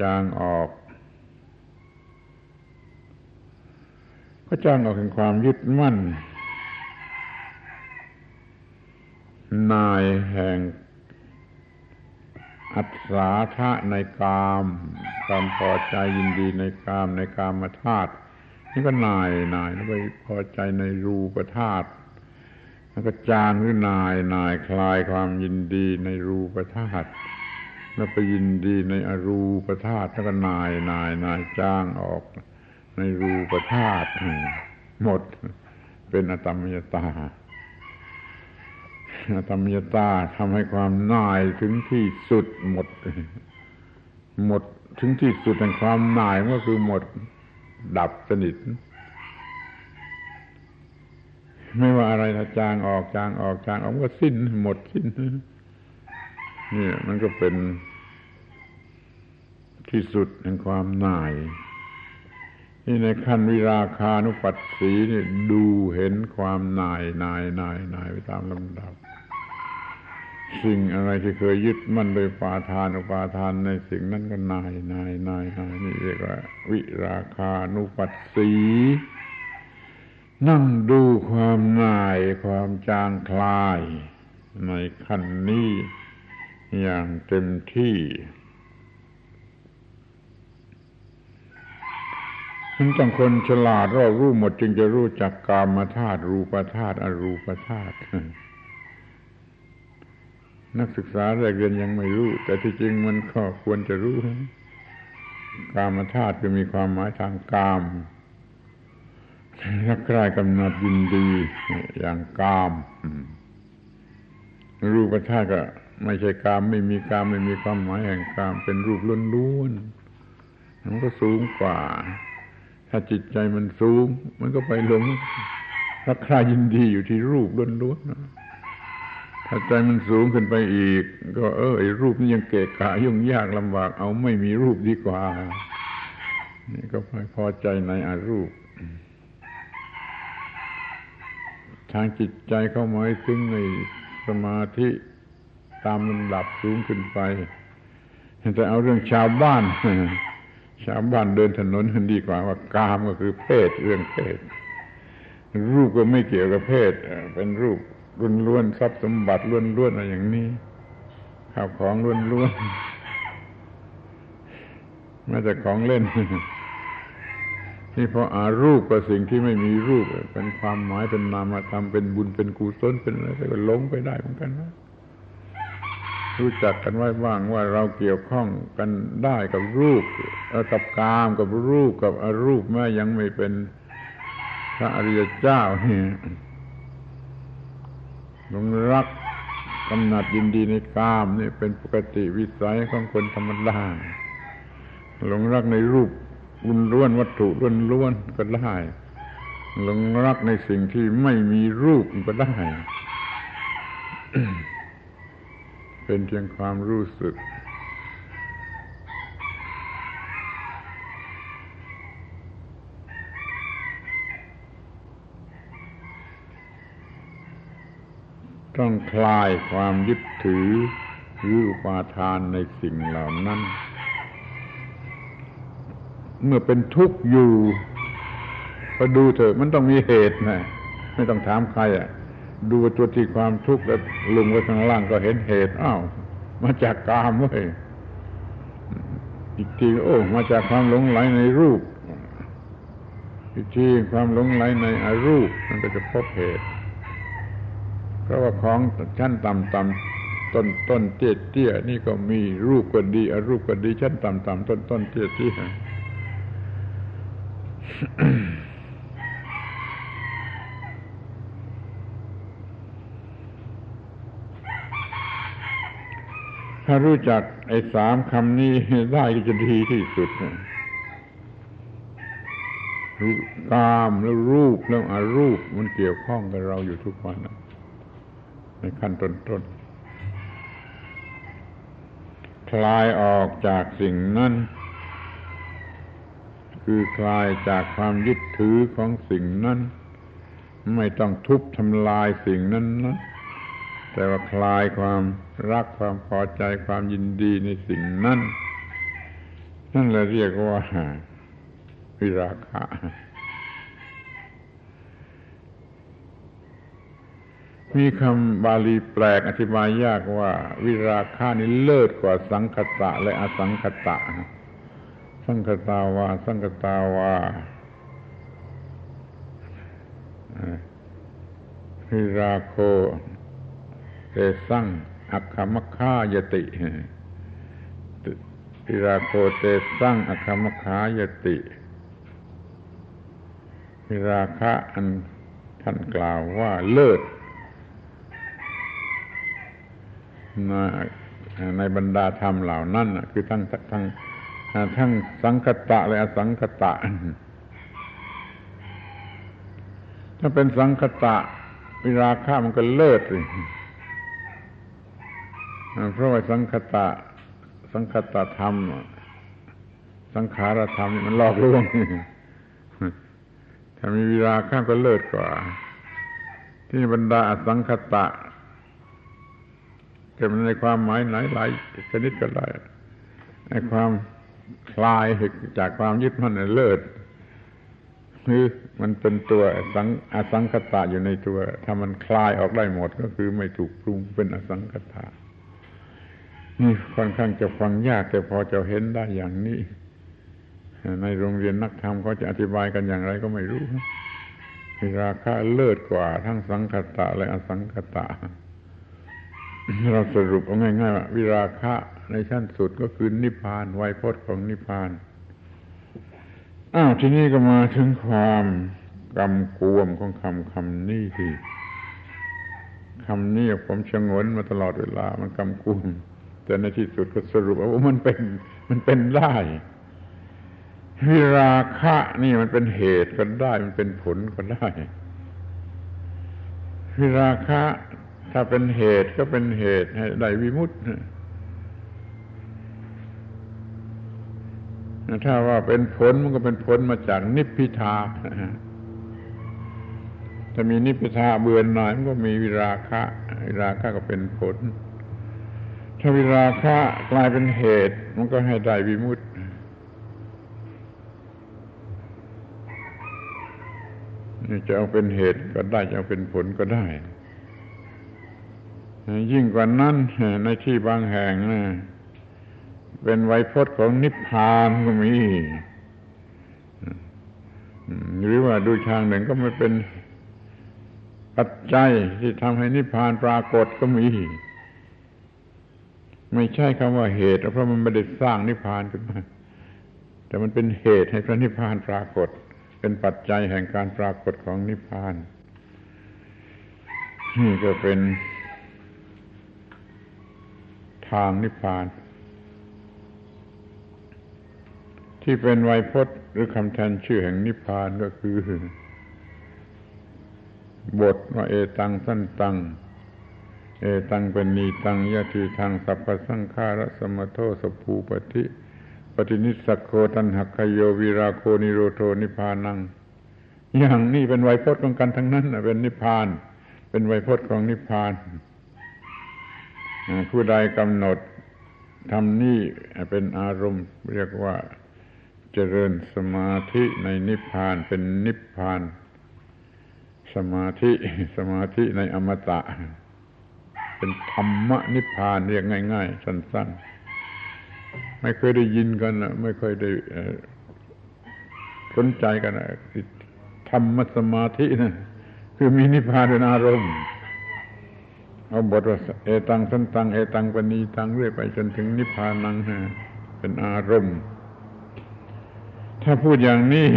จางออกก็จางออกเป็นความยึดมั่น นายแห่งอัศาทะในกามความพอใจยินดีในกามในกามธาตุนี่ก็นายนายแล้วไปพอใจในรูปธาตุแล้วก็จางหรือนายนายคลายความยินดีในรูปธาตุแล้วไปยินดีในอรูปธาตุแล้วก็นายนายนายจางออก ในรูปธาตุหมดเป็นอตมยตา อตมยตาทำให้ความน่ายถึงที่สุดหมด หมดถึงที่สุดแห่งความน่ายก็คือหมดดับสนิท ไม่ว่าอะไรถ้าจางออกจางออกจางออกก็สิ้น หมดสิ้นนี่มันก็เป็นที่สุดแห่งความน่าย นี่ในขั้นวิราคานุปัสสีนี่ดูเห็นความนายนายนายนายไปตามลำดับ สิ่งอะไรที่เคยยึดมั่นโดยปาทานอุปาทานในสิ่งนั้นก็นายนายนายนายนี่เรียกว่า วิราคานุปัสสี นั่งดูความนายความจางคลาย ในขั้นนี้อย่างเต็มที่มันต้องคนฉลาดรอบรู้หมดจึงจะรู้จักกามธาตุรูปธาตุอรูปธาตุ นักศึกษาแรกเรียนยังไม่รู้ แต่ที่จริงมันก็ควรจะรู้ กามธาตุจะมีความหมายทางกามรักใคร่กำนัดยินดี อย่างกามรูปธาตุก็ ไม่ใช่กาม ไม่มีกาม ไม่มีความหมายแห่งกาม เป็นรูปล้วนๆมันก็สูงกว่า ถ้าจิตใจมันสูง มันก็ไปหลงรักใคร่ยินดีอยู่ที่รูปล้วนๆ ถ้าใจมันสูงขึ้นไปอีก ก็เออไอ้รูปนี้ยังเกะกะยุ่งยากลำบากเอาไม่มีรูปดีกว่า นี่ก็พอใจในอารูป ทางจิตใจเข้ามาถึงในสมาธิตามลำดับสูงขึ้นไปแต่เอาเรื่องชาวบ้าน ชาวบ้านเดินถนนดีกว่าว่ากามก็คือเพศเรื่องเพศ รูปก็ไม่เกี่ยวกับเพศ เป็นรูป รุนล้วนทรัพย์สมบัติล้วนล้วนอะไรอย่างนี้ข้าวของล้วนล้วนแม้แต่ของเล่นนี่พออารูปกับสิ่งที่ไม่มีรูป เป็นความหมายเป็นนามธรรมเป็นบุญเป็นกุศลเป็นอะไรก็หลงไปได้เหมือนกันนะรู้จักกันไว้บ้างว่าเราเกี่ยวข้องกันได้กับรูปกับกามกับรูปกับอรูปแม้ยังไม่เป็นพระอริยเจ้าเนี่ย หลงรักกำหนัดยินดีในกามนี่เป็นปกติวิสัยของคนธรรมดาหลงรักในรูปบุญล้วนวัตถุล้วนล้วนก็ได้หลงรักในสิ่งที่ไม่มีรูปก็ได้ เป็นเพียงความรู้สึก ต้องคลายความยึดถือหรืออุปาทานในสิ่งเหล่านั้น เมื่อเป็นทุกข์อยู่ก็ดูเถอะมันต้องมีเหตุนะไม่ต้องถามใครอะ ดูตัวที่ความทุกข์แล้วลงไว้ข้างล่างก็เห็นเหตุอ้าวมาจากกามเว้ยอีกทีโอ้มาจากความหลงไหลในรูปอีกทีความหลงไหลในอรูปมันก็จะพบเหตุ ราะว่าของชั้นต่ำต่ำต้นต้นเตี้ยเตี้ยนี่ก็มีรูปก็ดีอรูปก็ดี ชั้นต่ำต่ำต้นต้นเตี้ยเตี้ยถ้ารู้จักไอ้สามคำนี้ได้ก็จะดีที่สุดรู้กามแล้วรูปแล้วอารูปมันเกี่ยวข้องกับเราอยู่ทุกวันนะ ในขั้นต้นๆคลายออกจากสิ่งนั้น คือคลายจากความยึดถือของสิ่งนั้น ไม่ต้องทุบทำลายสิ่งนั้นนะแต่ว่าคลายความรักความพอใจความยินดีในสิ่งนั้น นั่นเราเรียกว่าวิราคะ มีคำบาลีแปลกอธิบายยากว่า วิราคะนี่เลิศกว่าสังคตะและอสังคตะ สังคตาวา สังคตาวาวิราโคเตสังอัคคมคายติวิราโคเตสังอัคคมคายติวิราคะอันท่านกล่าวว่าเลิศ ในบรรดาธรรมเหล่านั้นคือทั้งทั้งทั้งสังคตะและอสังคตะ ถ้าเป็นสังคตะวิราคะมันก็เลิศเลยเพราะว่าสังคตะ สังคตะธรรม สังขารธรรมมันหลอกลวงถ้ามีวิราคะก็เลิศกว่า ที่บรรดาอสังคตะ จะเป็นในความหมายไหนหลายชนิดก็ได้ในความคลายจากความยึดมั่นในเลิศคือมันเป็นตัวสังอสังคตะอยู่ในตัว ถ้ามันคลายออกได้หมดก็คือไม่ถูกปรุงเป็นอสังคตะนี่ค่อนข้างจะฟังยากแต่พอจะเห็นได้อย่างนี้ ในโรงเรียนนักธรรมเขาจะอธิบายกันอย่างไรก็ไม่รู้ราคาเลิศกว่าทั้งสังคตะและอสังคตะ เราสรุปเอาง่ายๆว่าวิราคะในชั้นสุดก็คือนิพพานไวยพจน์ของนิพพานอ้าวทีนี้ก็มาถึงความกำกวมของคำคำนี้ที่คำนี้ผมชงนมาตลอดเวลา มันกำกวมแต่ในที่สุดก็สรุปว่ามันเป็น มันเป็นได้วิราคะนี่มันเป็นเหตุก็ได้ มันเป็นผลก็ได้วิราคะ ถ้าเป็นเหตุก็เป็นเหตุให้ได้วิมุตติถ้าว่าเป็นผลมันก็เป็นผลมาจากนิพพิทาถ้ามีนิพพิทาเบื่อหน่ายมันก็มีวิราคะวิราคะก็เป็นผล ถ้าวิราคะกลายเป็นเหตุ มันก็ให้ได้วิมุตติจะเอาเป็นเหตุก็ได้จะเอาเป็นผลก็ได้ ยิ่งกว่านั้นในที่บางแห่งนะเป็นไวยพจน์ของนิพพานก็มี หรือว่าดูทางหนึ่งก็ไม่เป็นปัจจัยที่ทำให้นิพพานปรากฏก็มี ไม่ใช่คำว่าเหตุ เพราะมันไม่ได้สร้างนิพพานขึ้นมา แต่มันเป็นเหตุให้พระนิพพานปรากฏ เป็นปัจจัยแห่งการปรากฏของนิพพาน นี่ก็เป็น ทางนิพพาน ที่เป็นไวยพจน์หรือคำแทนชื่อแห่งนิพพานก็คือบทว่าเอตังสั้นตัง เอตังเป็นนีตังยะทีทางสัพพสังขารสมโทสภูปฏิปฏินิสัโคตันหักโยวิราโคนิโรโทนิพานัง อย่างนี้เป็นไวยพจน์ของกันทั้งนั้นเป็นนิพพาน เป็นไวยพจน์ของนิพพาน ผู้ใดกำหนดทำนี่เป็นอารมณ์ เรียกว่าเจริญสมาธิในนิพพานเป็นนิพพาน สมาธิสมาธิในอมตะ เป็นธรรมนิพพานเรียกง่าย ๆ สั้น ๆ ไม่เคยได้ยินกันไม่เคยได้สนใจกันธรรมสมาธินะคือมีนิพพานเป็นอารมณ์ เอาบทว่าเอตังสันตังเอตังปณีตังเรื่อยไปจนถึงนิพพานังฮะเป็นอารมณ์ ถ้าพูดอย่างนี้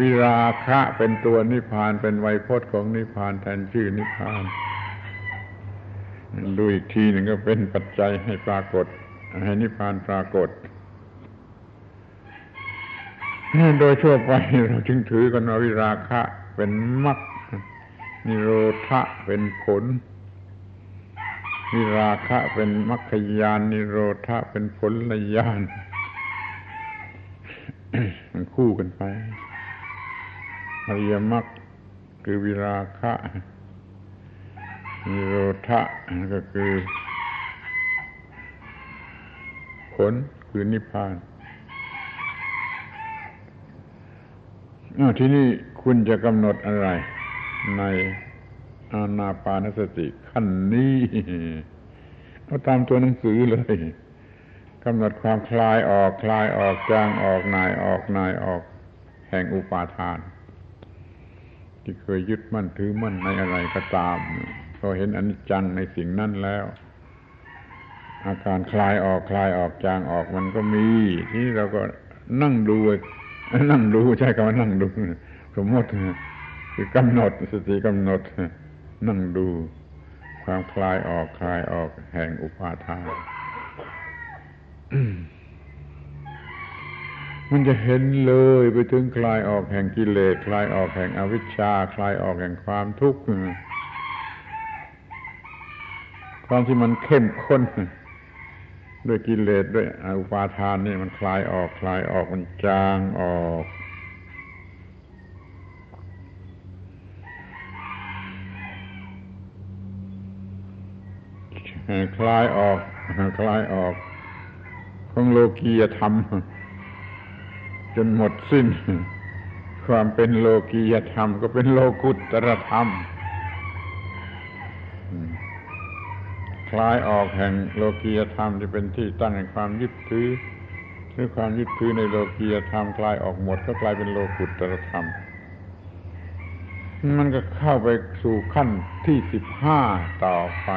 วิราคะเป็นตัวนิพพานเป็นไวยพจน์ของนิพพานแทนชื่อนิพพานดูอีกทีหนึ่งก็เป็นปัจจัยให้ปรากฏ ให้นิพพานปรากฏ โดยทั่วไปเราจึงถือกันว่าวิราคะเป็นมรรคนิโรธะเป็นผล วิราคะเป็นมรรคยานนิโรธาเป็นผลญาณมันคู่กันไปอริยมรรคคือวิราคะนิโรธาก็คือผลคือนิพพานทีนี้คุณจะกำหนดอะไรในอานาปานสติ ขั้นนี้เอาตามตัวหนังสือเลยกำหนดความคลายออกคลายออกจางออกนายออกนายออก แห่งอุปาทาน ที่เคยยึดมั่นถือมั่นในอะไรก็ตามพอเห็นอนิจจังในสิ่งนั้นแล้ว อาการคลายออกคลายออกจางออกมันก็มี ที่เราก็นั่งดูนั่งดูใช่คำว่านั่งดู สมมติคือกำหนดสติกำหนดนั่งดู ความคลายออกคลายออกแห่งอุปาทาน มันจะเห็นเลยไปถึงคลายออกแห่งกิเลสคลายออกแห่งอวิชชา คลายออกแห่งความทุกข์ความที่มันเข้มข้นด้วยกิเลสด้วยอุปาทานนี่มันคลายออกคลายออกมันจางออก คลายออก คลายออก ของโลกียธรรม จนหมดสิ้น ความเป็นโลกียธรรม ก็เป็นโลกุตตรธรรม คลายออกแห่งโลกียธรรมที่เป็นที่ตั้งแห่งความยึดถือหรือความยึดถือในโลกียธรรมคลายออกหมด ก็กลายเป็นโลกุตตรธรรมมันก็เข้าไปสู่ขั้นที่สิบห้าต่อไป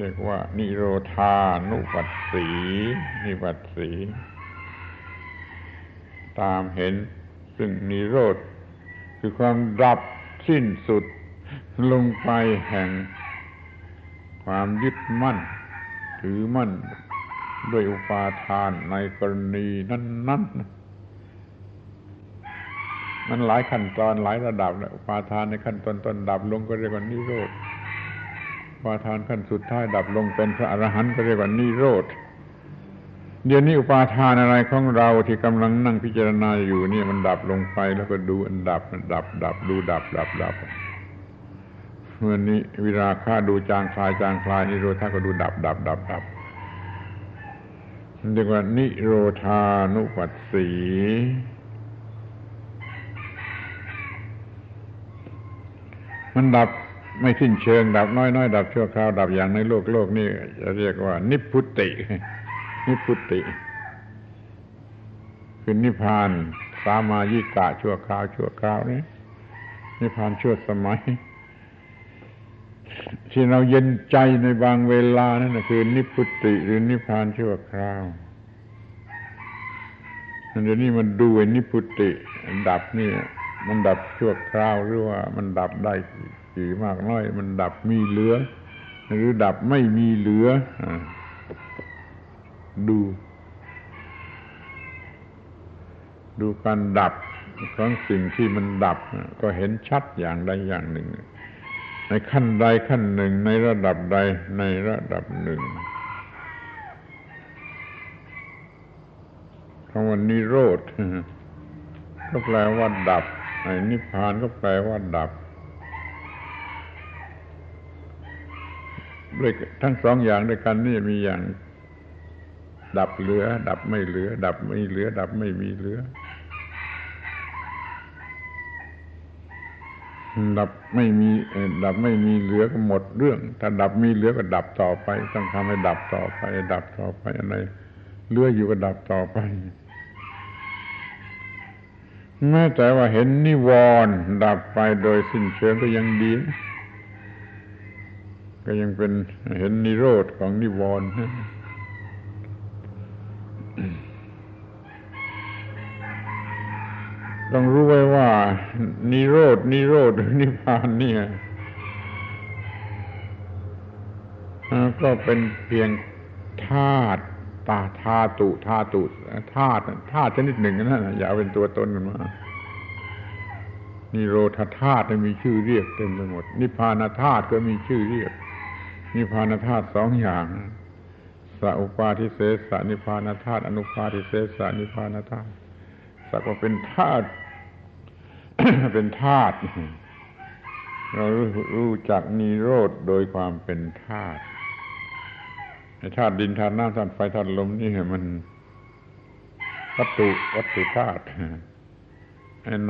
เรียกว่า นิโรธานุปัสสีนิปัสสี ตามเห็นซึ่งนิโรธ คือความดับสิ้นสุดลงไปแห่งความยึดมั่น ถือมั่นด้วยอุปาทานในกรณีนั้น ๆ มันหลายขั้นตอนหลายระดับอุปาทานในขั้นตอนต้นดับลงก็เรียกว่านิโรธ ปาทานขั้นสุดท้ายดับลงเป็นพระอรหันต์ก็เรียกว่านิโรธ เดี๋ยวนี้อุปาทานอะไรของเราที่กำลังนั่งพิจารณาอยู่นี่มันดับลงไปแล้วก็ดูอันดับดับ ดับดูดับ ดับดับเมื่อนี้วิราคาดูจางคลายจางคลายนิโรธาก็ดูดับ ดับ ดับดับเรียกว่านิโรธานุปัสสีมันดับ ไม่สิ้นเชิง ดับน้อยๆดับชั่วคราว ดับอย่างในโลกโลกนี่จะเรียกว่า นิพุติ นิพุติคือนิพพาน สามายิกะชั่วคราว ชั่วคราวนี่นิพพานชั่วสมัย ที่เราเย็นใจในบางเวลานั่นคือ นิพุติหรือนิพพานชั่วคราวเดี๋ยวนี้มันดูนิพุติ ดับนี่ มันดับชั่วคราวหรือว่า มันดับได้ี่มากน้อยมันดับมีเหลือ หรือดับไม่มีเหลือดู ดูการดับของสิ่งที่มันดับ ก็เห็นชัดอย่างใดอย่างหนึ่ง ในขั้นใดขั้นหนึ่ง ในระดับใดในระดับหนึ่งคำว่านิโรธก็แปลว่าดับไอ้นิพพานก็แปลว่าดับ ด้วยทั้งสองอย่างด้วยกันนี่มีอย่าง ดับเหลือ ดับไม่เหลือ ดับไม่เหลือ ดับไม่มีเหลือ ดับไม่มีดับไม่มีเหลือก็หมดเรื่อง ถ้าดับมีเหลือก็ดับต่อไป ต้องทำให้ดับต่อไป ดับต่อไปอะไรเหลืออยู่ก็ดับต่อไปแม้แต่ว่าเห็นนิวรณ์ดับไปโดยสิ้นเชิงก็ยังดี ก็ยังเป็นเห็นนิโรธของนิวรณ์ต้องรู้ไว้ว่า นิโรธนิโรธนิพพานเนี่ยก็เป็นเพียงธาตุตาธาตุธาตุธาตุธาตุชนิดหนึ่งนั่นอย่าเป็นตัวตนกันมานิโรธาธาตุมีชื่อเรียกเต็มไปหมด นิพพานธาตุก็มีชื่อเรียก นิพพานธาตุสองอย่างสัอุปาทิเสสนิพพานธาตุอนุปาทิเสสนิพพานธาตุสักว่าเป็นธาตุเป็นธาตุเรารู้จักนิโรธโดยความเป็นธาตุธาตุดินธาตุน้ำธาตุไฟธาตุลมนี่มันวัตถุวัตถุธาตุ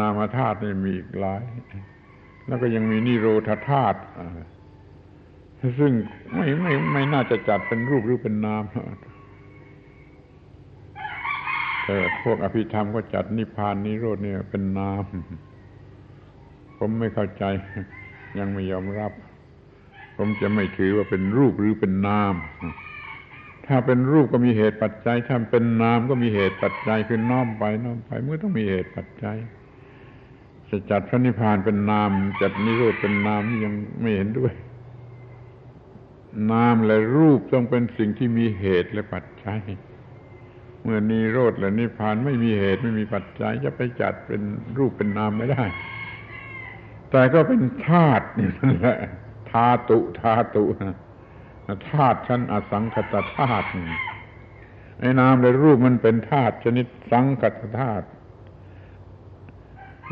นามธาตุนี่มีอีกหลาย แล้วก็ยังมีนิโรธาธาตุ ซึ่งไม่ไม่ไม่น่าจะจัดเป็นรูปหรือเป็นนามแต่พวกอภิธรรมก็จัดนิพพานนิโรธเนี่ยเป็นนาม ผมไม่เข้าใจ ยังไม่ยอมรับ ผมจะไม่ถือว่าเป็นรูปหรือเป็นนาม ถ้าเป็นรูปก็มีเหตุปัจจัย ถ้าเป็นนามก็มีเหตุปัจจัยคือน้อมไปน้อมไปเมื่อต้องมีเหตุปัจจัยจะจัดพระนิพพานเป็นนาม จัดนิโรธเป็นนามยังไม่เห็นด้วย นามและรูปต้องเป็นสิ่งที่มีเหตุและปัจจัย เมื่อนิโรธและนิพพานไม่มีเหตุไม่มีปัจจัยจะไปจัดเป็นรูปเป็นนามไม่ได้ แต่ก็เป็นธาตุนี่นั่นแหละธาตุธาตุธาตุชั้นอสังคตธาตุไอ้นามและรูปมันเป็นธาตุชนิดสังคตธาตุ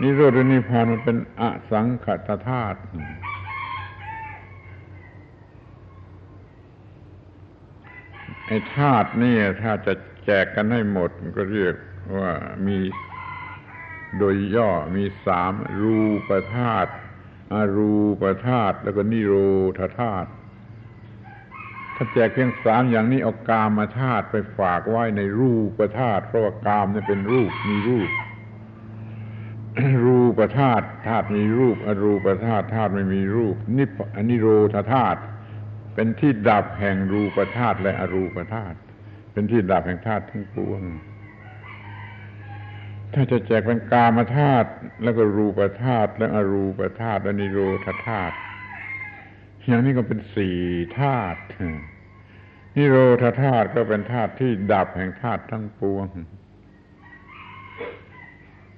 นิโรธและนิพพานมันเป็นอสังคตธาตุ ไอ้ธาตุนี่ถ้าจะแจกกันให้หมดก็เรียกว่ามีโดยย่อมีสามรูปธาตุอารูปธาตุแล้วก็นิโรธาธาตุถ้าแจกเพียงสามอย่างนี้เอากามมาธาตุไปฝากไว้ในรูปธาตุเพราะว่ากามเนี่ยเป็นรูปมีรูป รูปธาตุธาตุมีรูปอรูปธาตุธาตุไม่มีรูปนิพนิโรธาธาตุ เป็นที่ดับแห่งรูปธาตุและอรูปธาตุเป็นที่ดับแห่งธาตุทั้งปวง ถ้าจะแจกเป็นกามธาตุแล้วก็รูปธาตุและอรูปธาตุและนิโรธธาตุอย่างนี้ก็เป็นสี่ธาตุนิโรธธาตุก็เป็นธาตุที่ดับแห่งธาตุทั้งปวง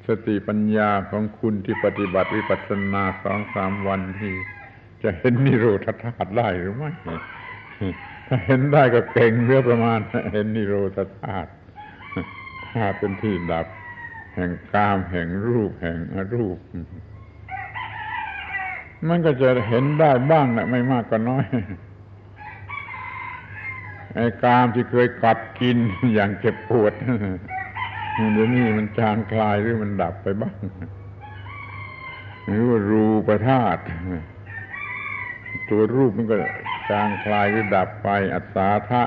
สติปัญญาของคุณที่ปฏิบัติวิปัสสนาสองสามวันที่ จะเห็นนิโรธธาตุได้หรือไม่ถ้าเห็นได้ก็เก่งเรือประมาณ เห็นนิโรธธาตุธาตุเป็นที่ดับ แห่งกามแห่งรูปแห่งอรูป มันก็จะเห็นได้บ้างนะไม่มากก็น้อยไอ้กามที่เคยกัดกินอย่างเจ็บปวดเดี๋ยวนี้มันจางคลายหรือมันดับไปบ้างหรือว่ารูปธาตุ ตัวรูปมันก็จางคลายหรือดับไป อัศาธะ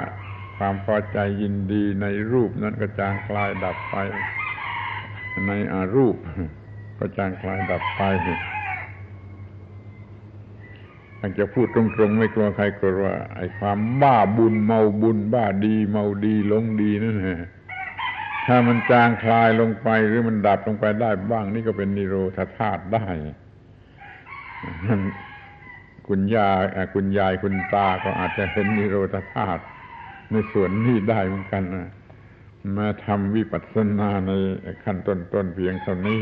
ความพอใจยินดีในรูปนั้นก็จางคลายดับไป ในอารูป ก็จางคลายดับไปถ้าจะพูดตรงๆไม่กลัวใครกลัวว่า ไอ้ความบ้าบุญเมาบุญ บ้าดีเมาดีลงดีนั่นแหละถ้ามันจางคลายลงไปหรือมันดับลงไปได้บ้าง นี่ก็เป็นนิโรธาธาตุได้ คุณยายคุณยายคุณตาก็อาจจะเห็นนิโรธธาตุในส่วนนี้ได้เหมือนกันนะมาทำวิปัสสนาในขั้นต้นๆเพียงเท่านี้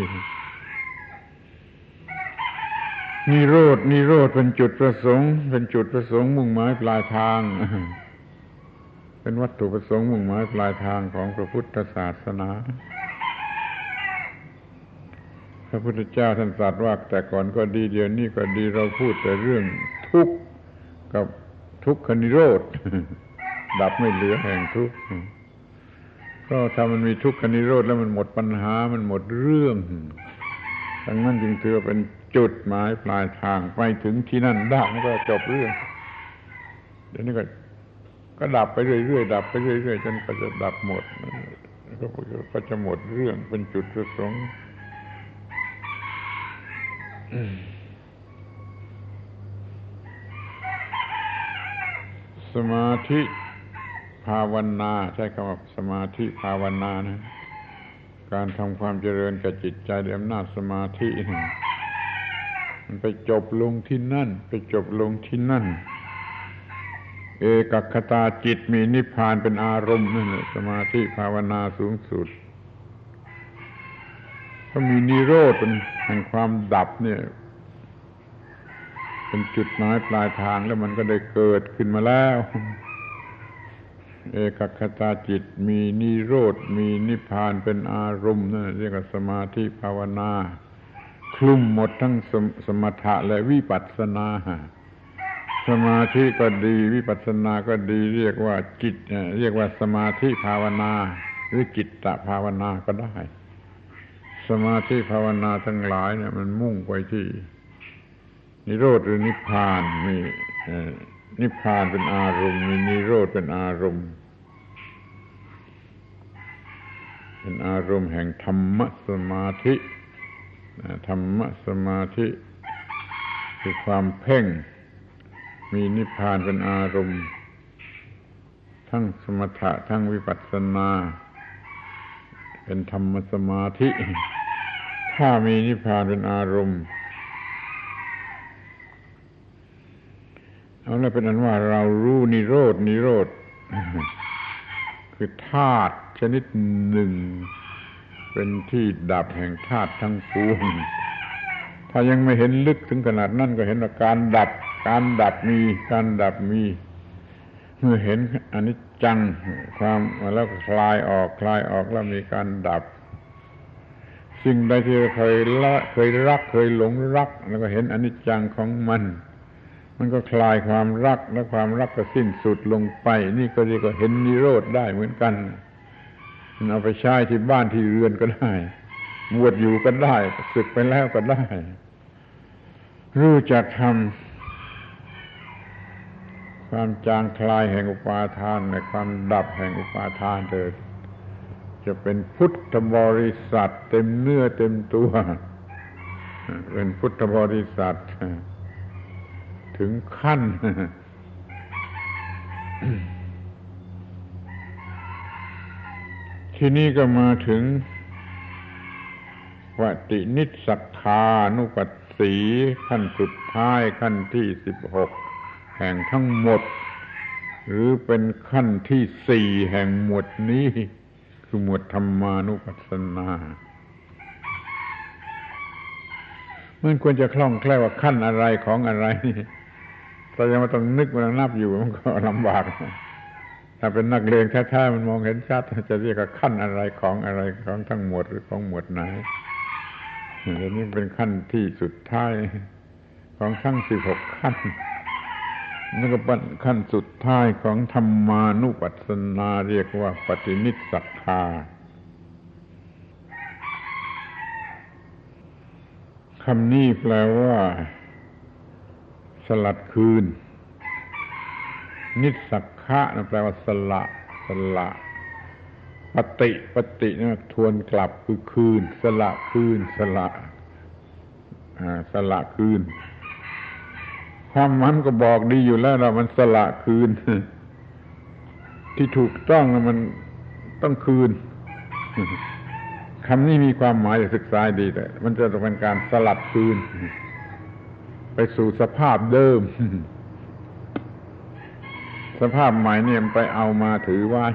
นิโรดนิโรธเป็นจุดประสงค์ เป็นจุดประสงค์มุ่งหมายปลายทาง เป็นวัตถุประสงค์มุ่งหมายปลายทางของพระพุทธศาสนา พระพุทธเจ้าท่านตรัสว่าแต่ก่อนก็ดีเดี๋ยวนี้ก็ดีเราพูดแต่เรื่องทุกข์กับทุกขนิโรธ ดับไม่เหลือแห่งทุกข์เพราะถ้ามันมีทุกขนิโรธแล้วมันหมดปัญหามันหมดเรื่องดังนั้นจึงถือเป็นจุดหมายปลายทางไปถึงที่นั่นได้มันก็จบเรื่องเดี๋ยวนี้ก็ก็ดับไปเรื่อยๆดับไปเรื่อยๆจนก็จะดับหมดก็ก็จะหมดเรื่องเป็นจุดประสงค์ สมาธิภาวนา ใช้คำว่าสมาธิภาวนานะ การทำความเจริญกับจิตใจด้วยอำนาจสมาธิมันไปจบลงที่นั่น ไปจบลงที่นั่น เอกคตาจิตมีนิพพานเป็นอารมณ์นั่นแหละสมาธิภาวนาสูงสุด ก็มีนิโรธเป็นแห่งความดับเนี่ย เป็นจุดหมายปลายทางแล้วมันก็ได้เกิดขึ้นมาแล้ว เอกคตาจิตมีนิโรธมีนิพพานเป็นอารมณ์นั่นเรียกว่าสมาธิภาวนาคลุมหมดทั้งสมสมถะและวิปัสสนาสมาธิก็ดีวิปัสสนาก็ดีเรียกว่าจิตเรียกว่าสมาธิภาวนา หรือจิตตภาวนาก็ได้ สมาธิภาวนาทั้งหลายเนี่ย มันมุ่งไปที่ นิโรธหรือนิพพานมีนิพพานเป็นอารมณ์มีนิโรธเป็นอารมณ์ เป็นอารมณ์แห่งธรรมสมาธิธรรมสมาธิคือความเพ่ง มีนิพพานเป็นอารมณ์ ทั้งสมถะทั้งวิปัสสนา เป็นธรรมสมาธิ ถ้ามีนิพพานเป็นอารมณ์ เอาแล้วเป็นอันว่าเรารู้นิโรดนิโรธคือธาตุชนิดหนึ่ง เป็นที่ดับแห่งธาตุทั้งปวงถ้ายังไม่เห็นลึกถึงขนาดนั้นก็เห็นว่าการดับ การดับมีการดับมีเมื่อเห็นอันิจจังความแล้วคลายออกคลายออกแล้วมีการดับ สิ่งใดที่เคยละเคยรักเคยหลงรัก แล้วก็เห็นอนิจจังของมัน มันก็คลายความรักและความรักก็สิ้นสุดลงไป นี่ก็เรียกว่าเห็นนิโรธได้เหมือนกันมันเอาไปใช้ที่บ้านที่เรือนก็ได้บวชอยู่ก็ได้ศึกไปแล้วก็ได้ รู้จักทำความจางคลายแห่งอุปาทานในความดับแห่งอุปาทานเถิด จะเป็นพุทธบริษัท เต็มเนื้อเต็มตัว เป็นพุทธบริษัท ถึงขั้น ที่นี่ก็มาถึงวตินิสักคานุปัสสีขั้นสุดท้ายขั้นที่สิบหกแห่งทั้งหมด หรือเป็นขั้นที่สี่แห่งหมวดนี้ คือหมวดธรรมานุปัสสนา มันควรจะคล่องแคล่วว่าขั้นอะไรของอะไรแต่ยังมาต้องนึกมานับอยู่มันก็ลำบาก ถ้าเป็นนักเลงแท้ๆมันมองเห็นชัดจะเรียกว่าขั้นอะไรของอะไรของทั้งหมวดหรือของหมวดไหนอันนี้เป็นขั้นที่สุดท้ายของทั้งสิบหกขั้น นี่นก็เป็นขั้นสุดท้ายของธรรมานุปัสสนาเรียกว่าปฏินิสักคาคำนี้แปลว่า สลัดคืน นิสักขะนะแปลว่าสละสละปฏิปฏินะทวนกลับคือคืน สละคืน สละสละคืน ความมันก็บอกดีอยู่แล้วเรามันสละคืน ที่ถูกต้องมันต้องคืนคำนี้มีความหมายศึกษาดีแต่ มันจะเป็นการสลัดคืน ไปสู่สภาพเดิม สภาพใหม่เนี่ยไปเอามาถือไว้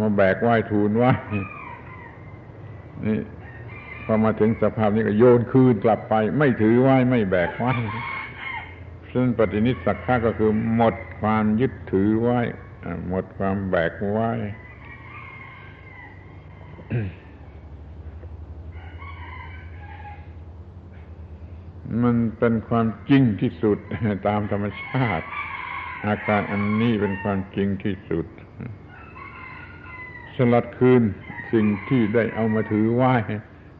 มาแบกไหว้ทูลไว้นี่พอมาถึงสภาพนี้ก็โยนคืนกลับไป ไม่ถือไว้ไม่แบกไว้ ซึ่งปฏินิสักข้าก็คือหมดความยึดถือไว้ หมดความแบกไว้ มันเป็นความจริงที่สุดตามธรรมชาติ อาการอันนี้เป็นความจริงที่สุด สลัดคืนสิ่งที่ได้เอามาถือไหว้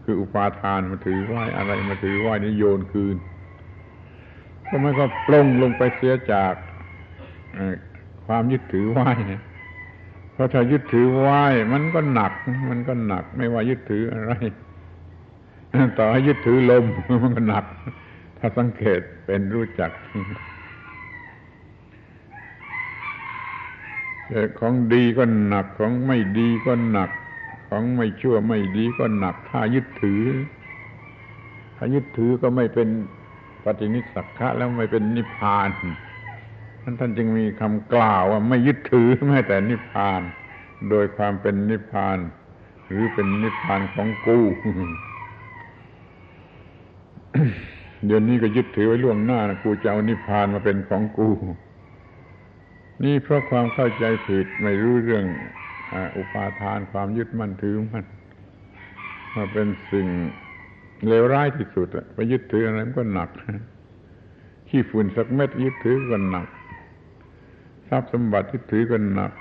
คืออุปาทานมาถือไหว้อะไรมาถือไหว้นี่โยนคืน ก็มันก็ปลงลงไปเสียจากความยึดถือไหว้เพราะถ้ายึดถือไหว้มันก็หนัก มันก็หนัก ไม่ว่ายึดถืออะไร ต่อให้ยึดถือลมมันก็หนัก ถ้าสังเกตเป็นรู้จักของดีก็หนักของไม่ดีก็หนัก ของไม่ชั่วไม่ดีก็หนัก ถ้ายึดถือ ถ้ายึดถือก็ไม่เป็น ปฏินิสักขะแล้วไม่เป็นนิพพานท่านท่านจึงมีคำกล่าวว่าไม่ยึดถือแม้แต่นิพพาน โดยความเป็นนิพพาน หรือเป็นนิพพานของกูเดี๋ยวนี้ก็ยึดถือไว้ล่วงหน้านะกูจะเอานิพพานมาเป็นของกู นี่เพราะความเข้าใจผิดไม่รู้เรื่องอุปาทานความยึดมั่นถือมันมาเป็นสิ่ง เลวร้ายที่สุดไปยึดถืออะไรมันก็หนักขี้ฝุ่นสักเม็ดยึดถือก็หนักทรัพย์สมบัติยึดถือก็หนัก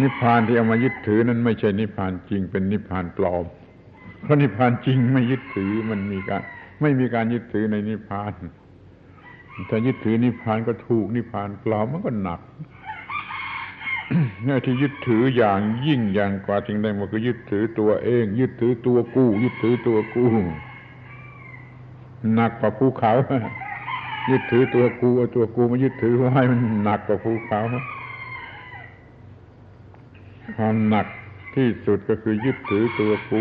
นิพพานที่เอามายึดถือนั้นไม่ใช่นิพพานจริง เป็นนิพพานปลอม เพราะนิพพานจริงไม่ยึดถือมันมีการ ไม่มีการยึดถือในนิพพานถ้ายึดถือนิพพานก็ถูกนิพพานปล่ามันก็หนัก ที่ยึดถืออย่างยิ่งอย่างกว่าจริงได้มันก็ยึดถือตัวเอง ยึดถือตัวกู้ ยึดถือตัวกู้หนักกว่าภูเขา ยึดถือตัวกูเอาตัวกูมายึดถือไว้มันหนักกว่าภูเขาความหนักที่สุดก็คือยึดถือตัวกู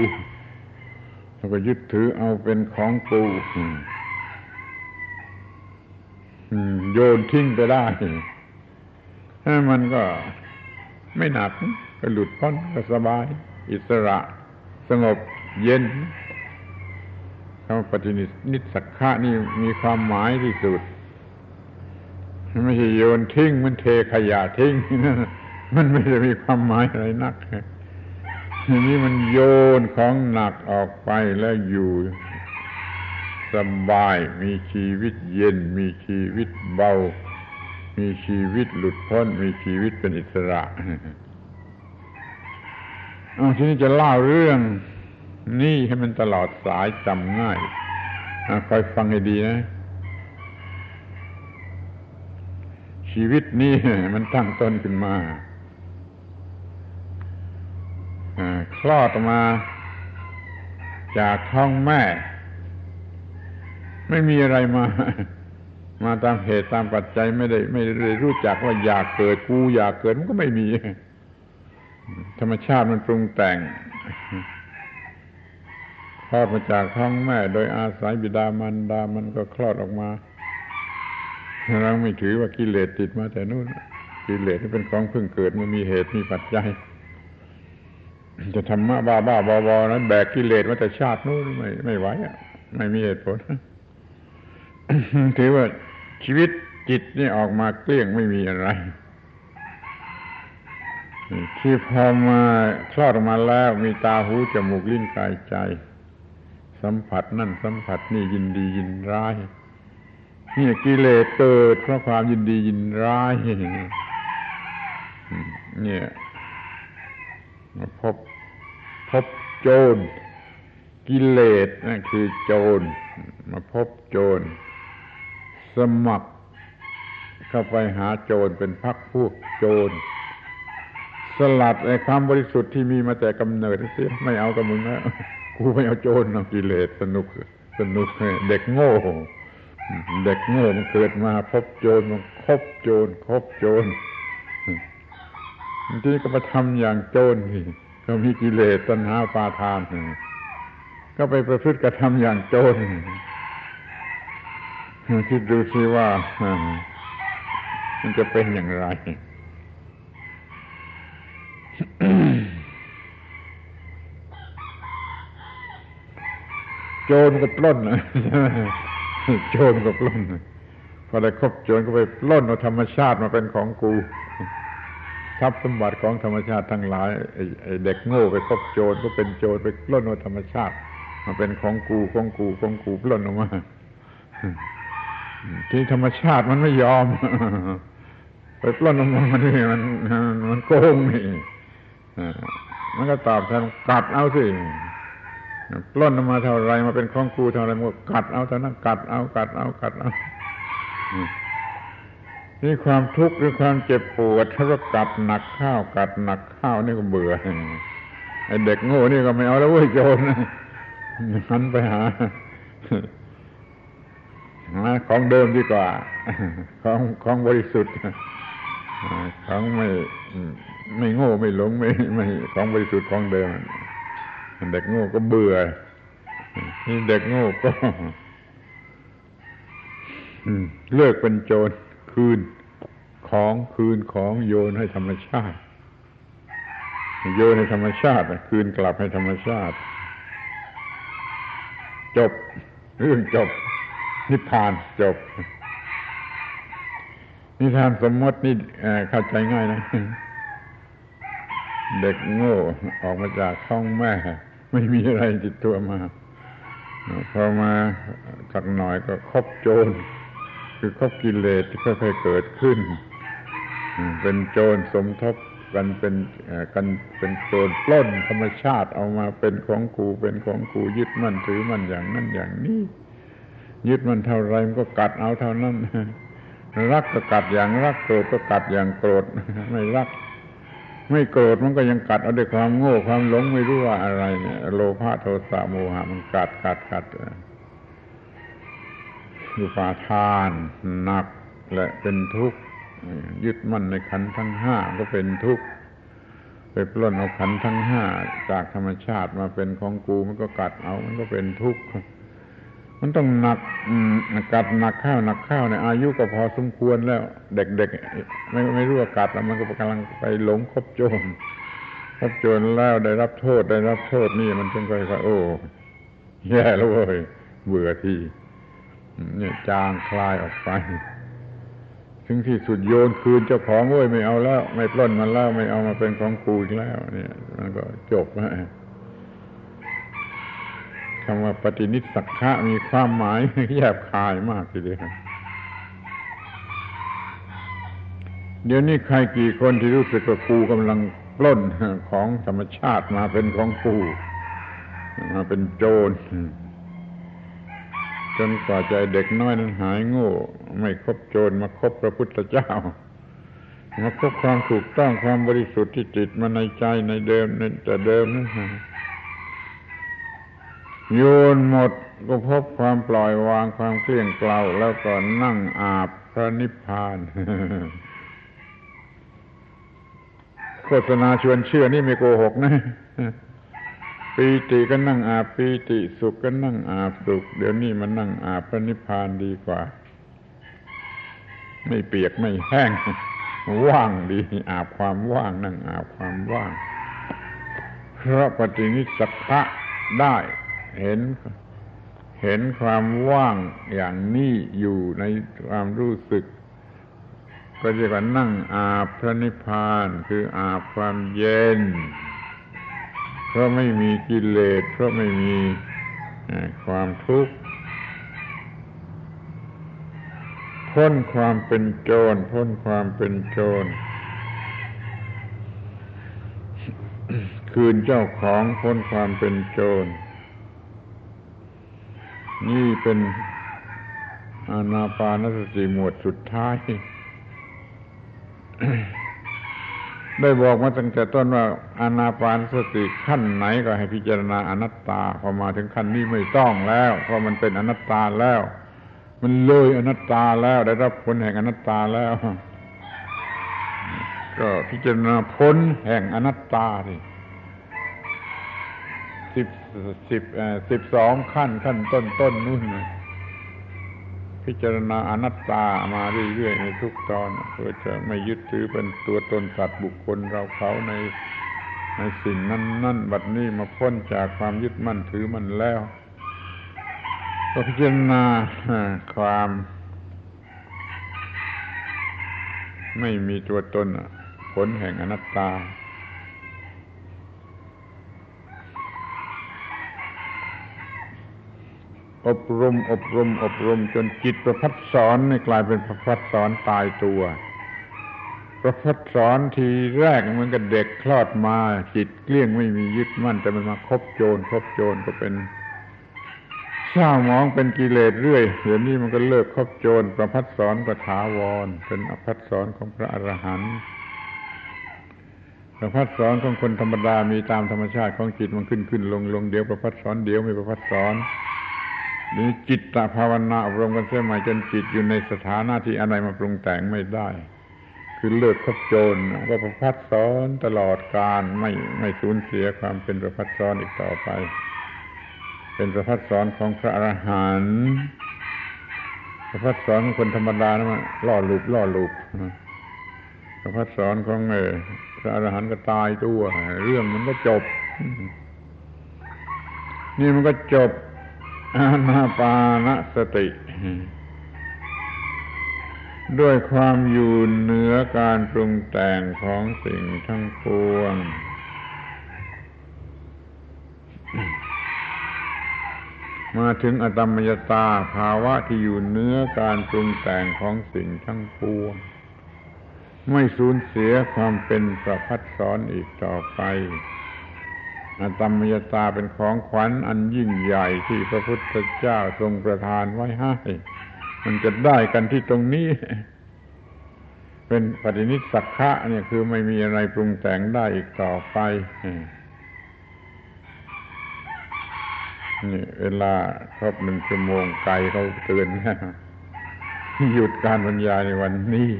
แล้วก็ยึดถือเอาเป็นของกูโยนทิ้งไปได้ถ้มันก็ ไม่หนักก็หลุดพ้นก็สบาย อิสระ สงบเย็นคำปฏินินิสักขะนี่มีความหมายที่สุด ไม่ใช่โยนทิ้งมันเทขยะทิ้งมันไม่ได้มีความหมายอะไรนักทีนี้มันโยนของหนักออกไปแล้วอยู่สบาย มีชีวิตเย็น มีชีวิตเบา มีชีวิตหลุดพ้น มีชีวิตเป็นอิสระทีนี้จะเล่าเรื่องนี่ให้มันตลอดสายจำง่ายคอยฟังให้ดีนะ ชีวิตนี้มันตั้งต้นขึ้นมาคลอดมาจากท้องแม่ ไม่มีอะไรมา มาตามเหตุตามปัจจัยไม่ได้ ไม่ได้รู้จักว่าอยากเกิดกูอยากเกิดมันก็ไม่มี ธรรมชาติมันปรุงแต่งคลอดมาจากท้องแม่ โดยอาศัยบิดามารดามันก็คลอดออกมาเราไม่ถือว่ากิเลสติดมาแต่นู่นกิเลสที่เป็นของเพิ่งเกิดมันมีเหตุมีปัจจัยจะธรรมะบ้าบ้าบอบอนั้นแบกกิเลสมาแต่ชาตินู้นไม่ไม่ไหวอะไม่มีเหตุผลถือว่า ชีวิตจิตนี่ออกมาเกลี้ยงไม่มีอะไร ที่พอมาคลอดออกมาแล้วมีตาหูจมูกลิ้นกายใจ สัมผัสนั่นสัมผัสนี่ยินดียินร้ายนี่กิเลสเกิดเพราะความยินดียินร้ายเนี่ยมาพบพบโจรกิเลสนั่นคือโจรมาพบโจร สมัครเข้าไปหาโจรเป็นพักพวกโจร สลัดไอ้ความบริสุทธิ์ที่มีมาแต่กำเนิดเสียไม่เอากับมึงแล้วกูไม่เอาโจรเอากิเลสสนุกสนุกเด็กโง่ เด็กโง่มันเกิดมาพบโจรมันคบโจรคบโจรทีนี้ก็มาทำอย่างโจรนี่ก็มีกิเลสตัณหาปาทานก็ไปประพฤติกระทำอย่างโจร คิดดูสิว่ามันจะเป็นอย่างไร โจรก็ปล้นนะโจรก็ปล้นพอได้ครบโจรก็ไปปล้นเอาธรรมชาติมาเป็นของกูทรัพย์สมบัติของธรรมชาติทั้งหลายไอ้เด็กโง่ไปคบโจรก็เป็นโจรไปปล้นเอาธรรมชาติมาเป็นของกูของกูของกูปล้นออกมา ที่ธรรมชาติมันไม่ยอม ไปปล้นออกมามันนี่มันมันโกงนี่มันก็ตอบแทนกัดเอาสิปล้นออกมาเท่าไรมาเป็นของกูเท่าไรมันกัดเอาเท่านั้นกัดเอากัดเอากัดเอานี่ความทุกข์หรือความเจ็บปวดถ้าว่ากัดหนักข้าวกัดหนักข้าวนี่ก็เบื่อไอเด็กโง่นี่ก็ไม่เอาแล้วเว้ยโจรหันไปหา ของเดิมดีกว่า ของของบริสุทธิ์ของไม่ไม่โง่ไม่หลงไม่ไม่ของบริสุทธิ์ของเดิมเด็กโง่ก็เบื่อนี่เด็กโง่ก็เลิกเป็นโจรคืนของคืนของโยนให้ธรรมชาติ โยนให้ธรรมชาติคืนกลับให้ธรรมชาติ จบ เรื่องจบ นิทานจบ นิทานสมมตินี่เข้าใจง่ายนะ เด็กโง่ออกมาจากท้องแม่ ไม่มีอะไรติดตัวมาพอมาสักหน่อยก็คบโจร คือคบกิเลสที่ค่อยๆเกิดขึ้น เป็นโจรสมทบกันเป็นกันเป็นโจรปล้นธรรมชาติเอามาเป็นของกูเป็นของกูยึดมั่นถือมั่นอย่างนั้นอย่างนี้ ยึดมันเท่าไรมันก็กัดเอาเท่านั้นรักก็กัดอย่างรักโกรธก็กัดอย่างโกรธไม่รัก ไม่โกรธมันก็ยังกัดเอาด้วยความโง่ความหลงไม่รู้ว่าอะไรเนี่ยโลภะโทสะโมหะมันกัดกัดกัดอุปาทานหนักและเป็นทุกข์ยึดมั่นในขันทั้งห้าก็เป็นทุกข์ไปปล้นเอาขันทั้งห้าจากธรรมชาติมาเป็นของกูมันก็กัดเอามันก็เป็นทุกข์ มันต้องหนักกัดหนักข้าวหนักข้าวในอายุก็พอสมควรแล้ว เด็กๆไม่ไม่รู้ว่ากัดแล้วมันก็กำลังไปหลงคบโจรคบโจรแล้วได้รับโทษได้รับโทษนี่มันจึงค่อยๆโอ้แย่แล้วเว้ยเบื่อทีเนี่ยจางคลายออกไป ถึงที่สุดโยนคืนเจ้าของเว้ยไม่เอาแล้ว ไม่ปล้นมันแล้วไม่เอามาเป็นของกูอีกแล้ว เนี่ย มันก็จบแล้ว คำว่าปฏินิสักขะมีความหมายแยบคายมากทีเดียวเดี๋ยวนี้ใครกี่คนที่รู้สึกว่ากูกำลังปล้นของธรรมชาติมาเป็นของกูมาเป็นโจรจนกว่าใจเด็กน้อยนั้นหายโง่ ไม่คบโจรมาคบพระพุทธเจ้ามาคบความถูกต้องความบริสุทธิ์ที่จิตมาในใจในเดิมในแต่เดิมนั่น โยนหมดก็พบความปล่อยวางความเคลี่ยงเกลาแล้วก็นั่งอาบพระนิพพาน โฆษณาชวนเชื่อนี่ไม่โกหกนะปีติก็นั่งอาบปีติสุขก็นั่งอาบสุข เดี๋ยวนี้มันนั่งอาบพระนิพพานดีกว่า ไม่เปียกไม่แห้ง ว่างดี อาบความว่าง นั่งอาบความว่าง เพราะปฏินิสักะได้ เห็น เห็นความว่างอย่างนี้อยู่ในความรู้สึก ก็เรียกว่านั่งอาบพระนิพพานคืออาบความเย็น เพราะไม่มีกิเลสเพราะไม่มีความทุกข์พ้นความเป็นโจรพ้นความเป็นโจร คืนเจ้าของพ้นความเป็นโจร นี่เป็นอานาปานสติหมวดสุดท้าย ได้บอกมาตั้งแต่ต้นว่าอานาปานสติขั้นไหนก็ให้พิจารณาอนัตตาพอมาถึงขั้นนี้ไม่ต้องแล้ว เพราะมันเป็นอนัตตาแล้ว มันเลยอนัตตาแล้วได้รับผลแห่งอนัตตาแล้ว ก็พิจารณาผลแห่งอนัตตาที่ สิบสิบสิบสองขั้นขั้นต้นต้นนู่นพิจารณาอนัตตามาเรื่อยๆในทุกตอนเพื่อจะไม่ยึดถือเป็นตัวตนสัตว์บุคคลเราเขาในในสิ่งนั้นนั่นบัดนี้มาพ้นจากความยึดมั่นถือมันแล้ว ก็พิจารณาความไม่มีตัวตนผลแห่งอนัตตา อบรมอบรมอบรมจนจิตประพัดสอนนี่กลายเป็นประพัดสอนตายตัว ประพัดสอนทีแรกมันก็เด็กคลอดมา จิตเกลี้ยงไม่มียึดมั่นแต่มันมาคบโจรคบโจรก็เป็นเศร้ามองเป็นกิเลสเรื่อยเดี๋ยวนี้มันก็เลิกคบโจรประพัดสอนประถาวร เป็นอภัดสอนของพระอรหันต์ประพัดสอนของคนธรรมดามีตามธรรมชาติของจิตมันขึ้นขึ้นลงลงเดี๋ยวประพัดสอนเดี๋ยวไม่ประพัดสอน นี่จิตตภาวนาอบรมกันเสียใหม่จนจิตอยู่ในสถานะที่อะไรมาปรุงแต่งไม่ได้ คือเลิกคบโจรก็ประพัดสอนตลอดการไม่ไม่สูญเสียความเป็นประพัดสอนอีกต่อไป เป็นประพัดสอนของพระอรหันต์ประพัดสอนของคนธรรมดานะมันล่อหลุบล่อหลุบประพัดสอนของเอพระอรหันต์ก็ตายตัว เรื่องมันก็จบ นี่มันก็จบ อานาปานสติ ด้วยความอยู่เหนือการปรุงแต่งของสิ่งทั้งปวง มาถึงอตมยตาภาวะที่อยู่เนื้อการปรุงแต่งของสิ่งทั้งปวง ไม่สูญเสียความเป็นประพัดสอนอีกต่อไป ธรรมยตาเป็นของขวัญอันยิ่งใหญ่ที่พระพุทธเจ้าทรงประทานไว้ให้ มันจะได้กันที่ตรงนี้ เป็นปฏินิสักขะเนี่ยคือไม่มีอะไรปรุงแต่งได้อีกต่อไปนี่เวลาครบหนึ่งชั่วโมงไกลเขาเตือนหยุดการบรรยายในวันนี้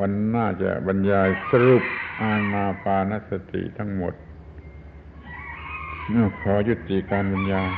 วันหน้าจะบรรยายสรุป อานาปานสติทั้งหมดขอยุติการบรรยาย